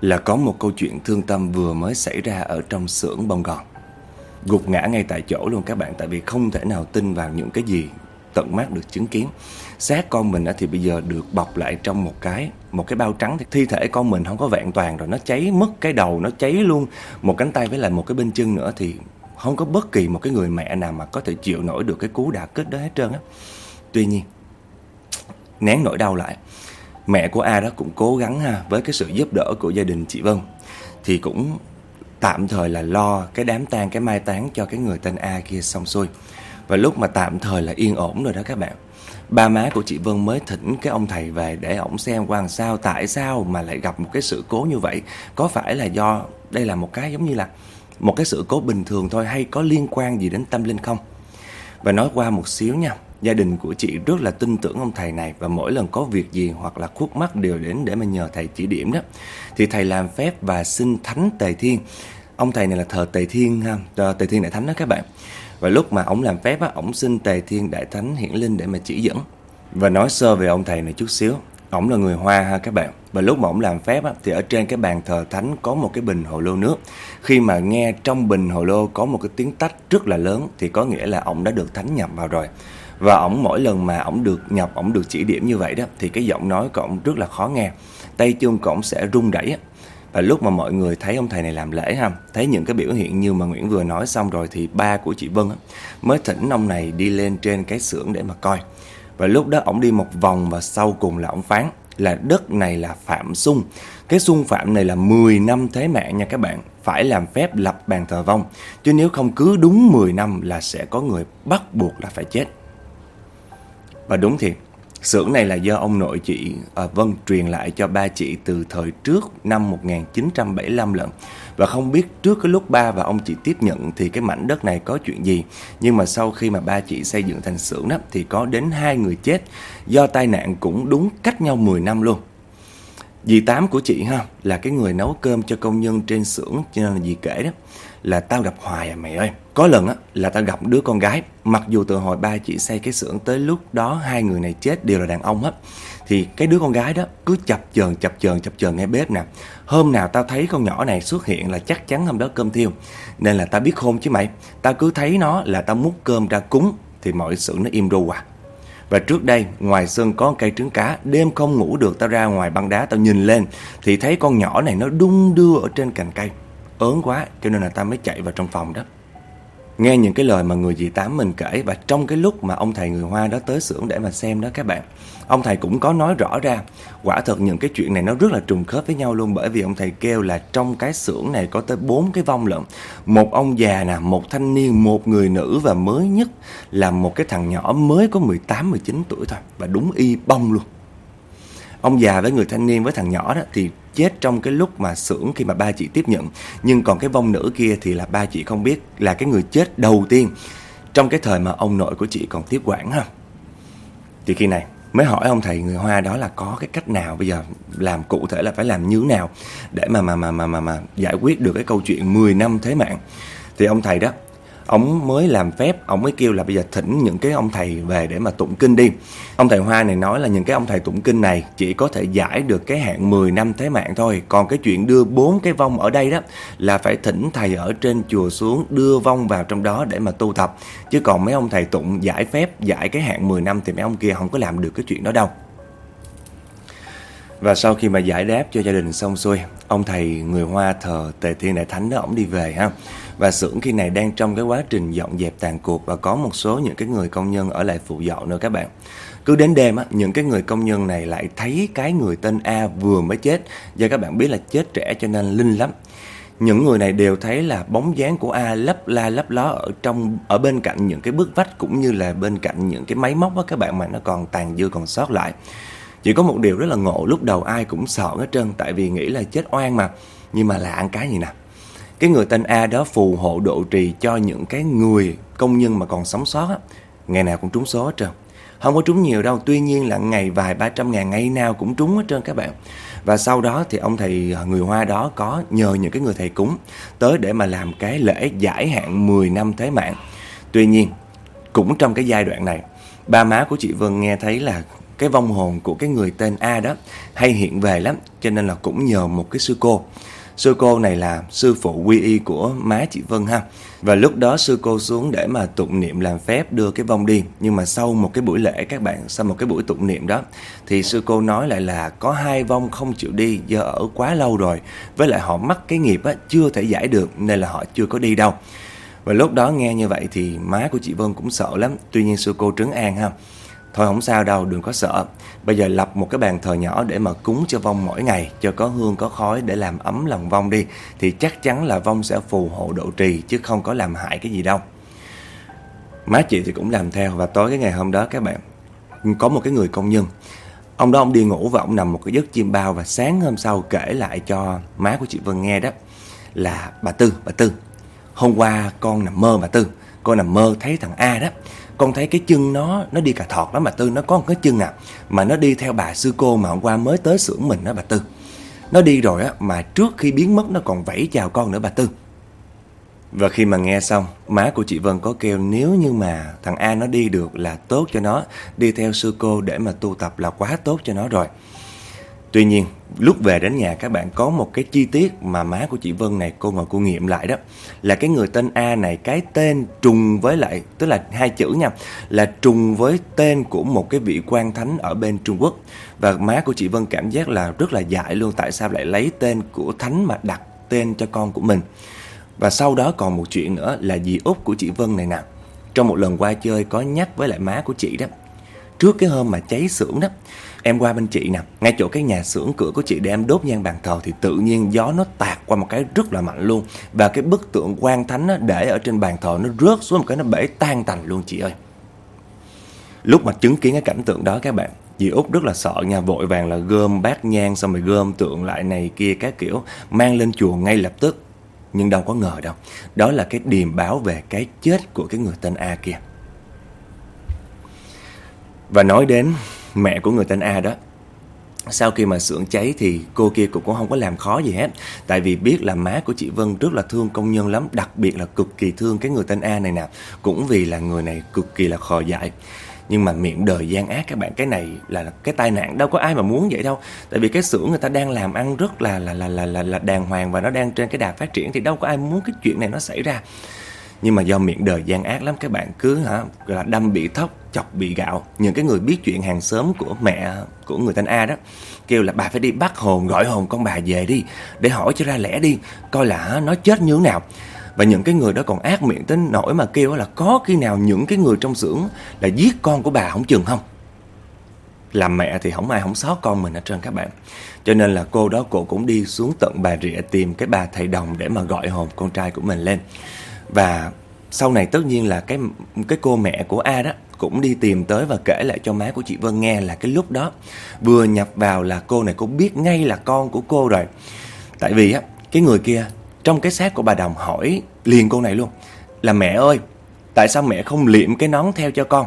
là có một câu chuyện thương tâm vừa mới xảy ra ở trong xưởng bông gòn. Gục ngã ngay tại chỗ luôn các bạn, tại vì không thể nào tin vào những cái gì tận mắt được chứng kiến. Xác con mình thì bây giờ được bọc lại trong một cái một cái bao trắng thì thi thể con mình không có vẹn toàn rồi, nó cháy mất cái đầu, nó cháy luôn một cánh tay với lại một cái bên chân nữa thì không có bất kỳ một cái người mẹ nào mà có thể chịu nổi được cái cú đả kích đó hết trơn á. Tuy nhiên, nén nỗi đau lại mẹ của A đó cũng cố gắng ha, với cái sự giúp đỡ của gia đình chị Vân. Thì cũng tạm thời là lo cái đám tang, cái mai táng cho cái người tên A kia xong xuôi. Và lúc mà tạm thời là yên ổn rồi đó các bạn. Ba má của chị Vân mới thỉnh cái ông thầy về để ổng xem qua làm sao, tại sao mà lại gặp một cái sự cố như vậy. Có phải là do, đây là một cái giống như là một cái sự cố bình thường thôi, hay có liên quan gì đến tâm linh không? Và nói qua một xíu nha. Gia đình của chị rất là tin tưởng ông thầy này và mỗi lần có việc gì hoặc là khuất mắt đều đến để mà nhờ thầy chỉ điểm đó. Thì thầy làm phép và xin thánh Tề Thiên. Ông thầy này là thờ Tề Thiên ha, Tề Thiên Đại Thánh đó các bạn. Và lúc mà ông làm phép á, ông xin Tề Thiên Đại Thánh hiển linh để mà chỉ dẫn. Và nói sơ về ông thầy này chút xíu. Ông là người Hoa ha các bạn. Và lúc mà ông làm phép á, thì ở trên cái bàn thờ thánh có một cái bình hồ lô nước. Khi mà nghe trong bình hồ lô có một cái tiếng tách rất là lớn thì có nghĩa là ông đã được thánh nhập vào rồi và ổng mỗi lần mà ổng được nhập, ổng được chỉ điểm như vậy đó, thì cái giọng nói của ổng rất là khó nghe. Tay chân của ổng sẽ rung rẩy và lúc mà mọi người thấy ông thầy này làm lễ ha, thấy những cái biểu hiện như mà Nguyễn vừa nói xong rồi thì ba của chị Vân mới thỉnh ông này đi lên trên cái xưởng để mà coi. Và lúc đó ổng đi một vòng và sau cùng là ổng phán là đất này là phạm xung. Cái xung phạm này là 10 năm thế mạng nha các bạn, phải làm phép lập bàn thờ vong. Chứ nếu không cứ đúng 10 năm là sẽ có người bắt buộc là phải chết và đúng thiệt, xưởng này là do ông nội chị à, Vân truyền lại cho ba chị từ thời trước năm 1975 lận. Và không biết trước cái lúc ba và ông chị tiếp nhận thì cái mảnh đất này có chuyện gì. Nhưng mà sau khi mà ba chị xây dựng thành xưởng đó thì có đến hai người chết do tai nạn cũng đúng cách nhau 10 năm luôn. Dì Tám của chị ha là cái người nấu cơm cho công nhân trên xưởng cho nên là dì kể đó là tao gặp hoài à mày ơi. Có lần á là tao gặp đứa con gái, mặc dù từ hồi ba chị xây cái xưởng tới lúc đó hai người này chết đều là đàn ông hết. Thì cái đứa con gái đó cứ chập chờn chập chờn chập chờn ngay bếp nè. Hôm nào tao thấy con nhỏ này xuất hiện là chắc chắn hôm đó cơm thiêu. Nên là tao biết khôn chứ mày. Tao cứ thấy nó là tao múc cơm ra cúng thì mọi sự nó im ru à. Và trước đây, ngoài sân có cây trứng cá, đêm không ngủ được tao ra ngoài băng đá tao nhìn lên thì thấy con nhỏ này nó đung đưa ở trên cành cây ớn quá, cho nên là ta mới chạy vào trong phòng đó. Nghe những cái lời mà người dì tám mình kể, và trong cái lúc mà ông thầy người hoa đó tới xưởng để mà xem đó các bạn, ông thầy cũng có nói rõ ra, quả thật những cái chuyện này nó rất là trùng khớp với nhau luôn, bởi vì ông thầy kêu là trong cái xưởng này có tới bốn cái vong lận một ông già nè, một thanh niên, một người nữ, và mới nhất là một cái thằng nhỏ mới có 18 19 tuổi thôi, và đúng y bông luôn ông già với người thanh niên với thằng nhỏ đó thì chết trong cái lúc mà xưởng khi mà ba chị tiếp nhận. Nhưng còn cái vong nữ kia thì là ba chị không biết là cái người chết đầu tiên trong cái thời mà ông nội của chị còn tiếp quản ha. Thì khi này mới hỏi ông thầy người Hoa đó là có cái cách nào bây giờ làm cụ thể là phải làm như thế nào để mà mà mà mà mà, mà giải quyết được cái câu chuyện 10 năm thế mạng. Thì ông thầy đó ông mới làm phép ông mới kêu là bây giờ thỉnh những cái ông thầy về để mà tụng kinh đi. Ông thầy hoa này nói là những cái ông thầy tụng kinh này chỉ có thể giải được cái hạn 10 năm thế mạng thôi. Còn cái chuyện đưa bốn cái vong ở đây đó là phải thỉnh thầy ở trên chùa xuống đưa vong vào trong đó để mà tu tập. Chứ còn mấy ông thầy tụng giải phép giải cái hạn 10 năm thì mấy ông kia không có làm được cái chuyện đó đâu. Và sau khi mà giải đáp cho gia đình xong xuôi, ông thầy người Hoa thờ Tề Thiên Đại Thánh đó ổng đi về ha. Và xưởng khi này đang trong cái quá trình dọn dẹp tàn cuộc và có một số những cái người công nhân ở lại phụ dọn nữa các bạn. Cứ đến đêm á, những cái người công nhân này lại thấy cái người tên A vừa mới chết. Do các bạn biết là chết trẻ cho nên linh lắm. Những người này đều thấy là bóng dáng của A lấp la lấp ló ở trong ở bên cạnh những cái bức vách cũng như là bên cạnh những cái máy móc á các bạn mà nó còn tàn dư còn sót lại. Chỉ có một điều rất là ngộ lúc đầu ai cũng sợ hết trơn tại vì nghĩ là chết oan mà. Nhưng mà là ăn cái gì nè. Cái người tên A đó phù hộ độ trì cho những cái người công nhân mà còn sống sót á. Ngày nào cũng trúng số hết trơn. Không có trúng nhiều đâu, tuy nhiên là ngày vài ba trăm ngàn ngày nào cũng trúng hết trơn các bạn. Và sau đó thì ông thầy à, người Hoa đó có nhờ những cái người thầy cúng tới để mà làm cái lễ giải hạn 10 năm thế mạng. Tuy nhiên, cũng trong cái giai đoạn này, ba má của chị Vân nghe thấy là cái vong hồn của cái người tên A đó hay hiện về lắm cho nên là cũng nhờ một cái sư cô sư cô này là sư phụ quy y của má chị Vân ha. Và lúc đó sư cô xuống để mà tụng niệm làm phép đưa cái vong đi. Nhưng mà sau một cái buổi lễ, các bạn, sau một cái buổi tụng niệm đó, thì sư cô nói lại là có hai vong không chịu đi, do ở quá lâu rồi. Với lại họ mắc cái nghiệp á, chưa thể giải được, nên là họ chưa có đi đâu. Và lúc đó nghe như vậy thì má của chị Vân cũng sợ lắm. Tuy nhiên sư cô trấn an ha. Thôi không sao đâu, đừng có sợ. Bây giờ lập một cái bàn thờ nhỏ để mà cúng cho vong mỗi ngày, cho có hương có khói để làm ấm lòng vong đi. Thì chắc chắn là vong sẽ phù hộ độ trì chứ không có làm hại cái gì đâu. Má chị thì cũng làm theo và tối cái ngày hôm đó các bạn, có một cái người công nhân. Ông đó ông đi ngủ và ông nằm một cái giấc chim bao và sáng hôm sau kể lại cho má của chị Vân nghe đó là bà Tư, bà Tư. Hôm qua con nằm mơ bà Tư, con nằm mơ thấy thằng A đó con thấy cái chân nó nó đi cà thọt lắm mà tư, nó có một cái chân à mà nó đi theo bà sư cô mà hôm qua mới tới xưởng mình đó bà tư. Nó đi rồi á, mà trước khi biến mất nó còn vẫy chào con nữa bà tư. Và khi mà nghe xong, má của chị Vân có kêu nếu như mà thằng A nó đi được là tốt cho nó, đi theo sư cô để mà tu tập là quá tốt cho nó rồi. Tuy nhiên, lúc về đến nhà các bạn có một cái chi tiết mà má của chị Vân này cô ngồi cô nghiệm lại đó là cái người tên A này cái tên trùng với lại tức là hai chữ nha là trùng với tên của một cái vị quan thánh ở bên Trung Quốc. Và má của chị Vân cảm giác là rất là dại luôn tại sao lại lấy tên của thánh mà đặt tên cho con của mình? Và sau đó còn một chuyện nữa là dì út của chị Vân này nè trong một lần qua chơi có nhắc với lại má của chị đó trước cái hôm mà cháy xưởng đó Em qua bên chị nè, ngay chỗ cái nhà xưởng cửa của chị để em đốt nhang bàn thờ thì tự nhiên gió nó tạt qua một cái rất là mạnh luôn. Và cái bức tượng quan thánh nó để ở trên bàn thờ nó rớt xuống một cái nó bể tan tành luôn chị ơi. Lúc mà chứng kiến cái cảnh tượng đó các bạn, dì Út rất là sợ nha, vội vàng là gom bát nhang xong rồi gom tượng lại này kia các kiểu, mang lên chùa ngay lập tức. Nhưng đâu có ngờ đâu, đó là cái điềm báo về cái chết của cái người tên A kia. Và nói đến mẹ của người tên A đó. Sau khi mà xưởng cháy thì cô kia cũng không có làm khó gì hết. Tại vì biết là má của chị Vân rất là thương công nhân lắm đặc biệt là cực kỳ thương cái người tên A này nè. Cũng vì là người này cực kỳ là khờ dại. Nhưng mà miệng đời gian ác các bạn cái này là cái tai nạn đâu có ai mà muốn vậy đâu. Tại vì cái xưởng người ta đang làm ăn rất là là là là là, là đàng hoàng và nó đang trên cái đà phát triển thì đâu có ai muốn cái chuyện này nó xảy ra nhưng mà do miệng đời gian ác lắm, các bạn cứ, hả là đâm bị thóc, chọc bị gạo. Những cái người biết chuyện hàng xóm của mẹ, của người tên A đó, kêu là, bà phải đi bắt hồn, gọi hồn con bà về đi, để hỏi cho ra lẽ đi, coi là nó chết như thế nào. Và những cái người đó còn ác miệng tới nỗi mà kêu là, có khi nào những cái người trong xưởng là giết con của bà không chừng không? Làm mẹ thì không ai không xót con mình hết trơn các bạn. Cho nên là cô đó, cô cũng đi xuống tận bà rịa tìm cái bà thầy đồng để mà gọi hồn con trai của mình lên và sau này tất nhiên là cái cái cô mẹ của A đó cũng đi tìm tới và kể lại cho má của chị Vân nghe là cái lúc đó vừa nhập vào là cô này cũng biết ngay là con của cô rồi. Tại vì á, cái người kia trong cái xác của bà Đồng hỏi liền cô này luôn là, mẹ ơi, tại sao mẹ không liệm cái nón theo cho con?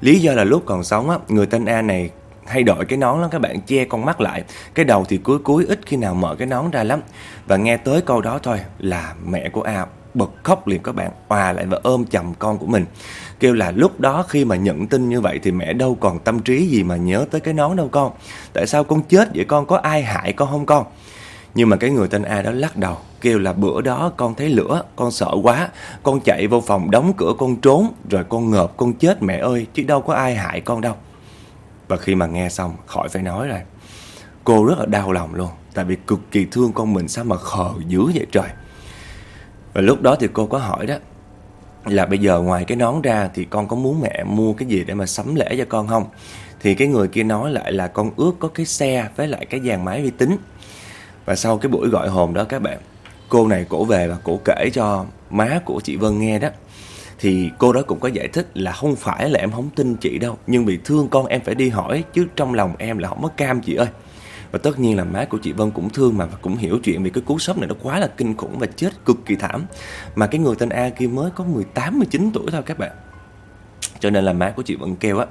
Lý do là lúc còn sống á, người tên A này hay đội cái nón lắm, các bạn che con mắt lại cái đầu thì cúi cúi ít khi nào mở cái nón ra lắm và nghe tới câu đó thôi là mẹ của A bật khóc liền các bạn. Hòa lại và ôm chầm con của mình. Kêu là lúc đó khi mà nhận tin như vậy thì mẹ đâu còn tâm trí gì mà nhớ tới cái nón đâu con. Tại sao con chết vậy con? Có ai hại con không con? Nhưng mà cái người tên A đó lắc đầu, Kêu là bữa đó con thấy lửa, Con sợ quá. Con chạy vô phòng đóng cửa con trốn, Rồi con ngợp, con chết mẹ ơi, Chứ đâu có ai hại con đâu. Và khi mà nghe xong, khỏi phải nói rồi. Cô rất là đau lòng luôn, Tại vì cực kỳ thương con mình sao mà khờ dữ vậy trời. Và lúc đó thì cô có hỏi đó, Là bây giờ ngoài cái nón ra Thì con có muốn mẹ mua cái gì để mà sắm lễ cho con không? Thì cái người kia nói lại là con ước có cái xe Với lại cái dàn máy vi tính. Và sau cái buổi gọi hồn đó các bạn, Cô này cổ về và cổ kể cho má của chị Vân nghe đó. Thì cô đó cũng có giải thích là không phải là em không tin chị đâu, Nhưng bị thương con em phải đi hỏi, Chứ trong lòng em là không có cam chị ơi và tất nhiên là má của chị Vân cũng thương mà cũng hiểu chuyện vì cái cú sốc này nó quá là kinh khủng và chết cực kỳ thảm. Mà cái người tên A kia mới có 18 19 tuổi thôi các bạn. Cho nên là má của chị vẫn kêu á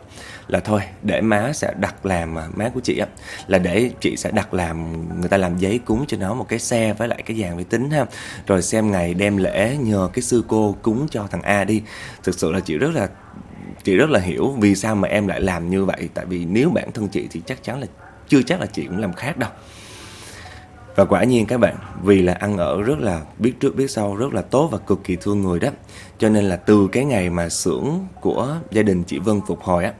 là thôi, để má sẽ đặt làm à, má của chị á, là để chị sẽ đặt làm, người ta làm giấy cúng cho nó một cái xe với lại cái dàn vi tính ha rồi xem ngày đem lễ nhờ cái sư cô cúng cho thằng A đi thực sự là chị rất là, chị rất là hiểu vì sao mà em lại làm như vậy tại vì nếu bản thân chị thì chắc chắn là chưa chắc là chị cũng làm khác đâu và quả nhiên các bạn, vì là ăn ở rất là biết trước biết sau, rất là tốt và cực kỳ thương người đó. Cho nên là từ cái ngày mà xưởng của gia đình chị Vân phục hồi á,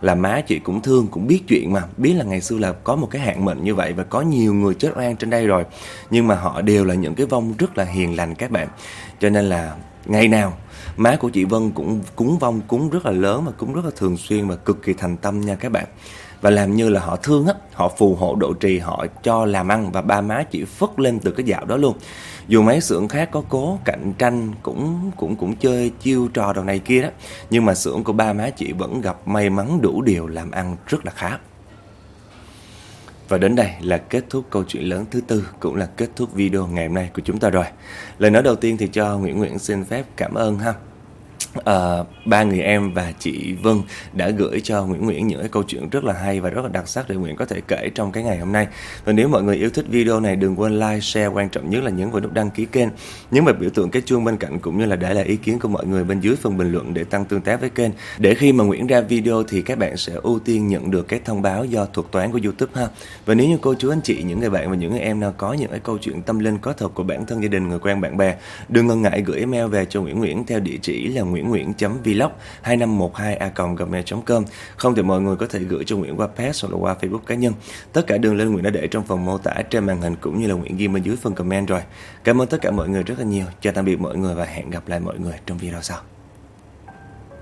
là má chị cũng thương, cũng biết chuyện mà. Biết là ngày xưa là có một cái hạn mệnh như vậy và có nhiều người chết oan trên đây rồi. Nhưng mà họ đều là những cái vong rất là hiền lành các bạn. Cho nên là ngày nào má của chị Vân cũng cúng vong cúng rất là lớn và cúng rất là thường xuyên và cực kỳ thành tâm nha các bạn và làm như là họ thương á, họ phù hộ độ trì, họ cho làm ăn và ba má chỉ phất lên từ cái dạo đó luôn. Dù mấy xưởng khác có cố, cạnh tranh cũng cũng cũng chơi chiêu trò đầu này kia đó, nhưng mà xưởng của ba má chị vẫn gặp may mắn đủ điều làm ăn rất là khá. Và đến đây là kết thúc câu chuyện lớn thứ tư, cũng là kết thúc video ngày hôm nay của chúng ta rồi. Lời nói đầu tiên thì cho Nguyễn Nguyễn xin phép cảm ơn ha uh, ba người em và chị Vân đã gửi cho Nguyễn Nguyễn những cái câu chuyện rất là hay và rất là đặc sắc để Nguyễn có thể kể trong cái ngày hôm nay. Và nếu mọi người yêu thích video này đừng quên like, share, quan trọng nhất là nhấn vào nút đăng ký kênh, nhấn vào biểu tượng cái chuông bên cạnh cũng như là để lại ý kiến của mọi người bên dưới phần bình luận để tăng tương tác với kênh. Để khi mà Nguyễn ra video thì các bạn sẽ ưu tiên nhận được cái thông báo do thuật toán của YouTube ha. Và nếu như cô chú anh chị, những người bạn và những người em nào có những cái câu chuyện tâm linh có thật của bản thân gia đình, người quen bạn bè, đừng ngần ngại gửi email về cho Nguyễn Nguyễn theo địa chỉ là nguyễn nguyễn vlog 2512 a gmail.com không thì mọi người có thể gửi cho Nguyễn qua pass hoặc là qua Facebook cá nhân. Tất cả đường lên Nguyễn đã để trong phần mô tả trên màn hình cũng như là Nguyễn ghi bên dưới phần comment rồi. Cảm ơn tất cả mọi người rất là nhiều. Chào tạm biệt mọi người và hẹn gặp lại mọi người trong video sau.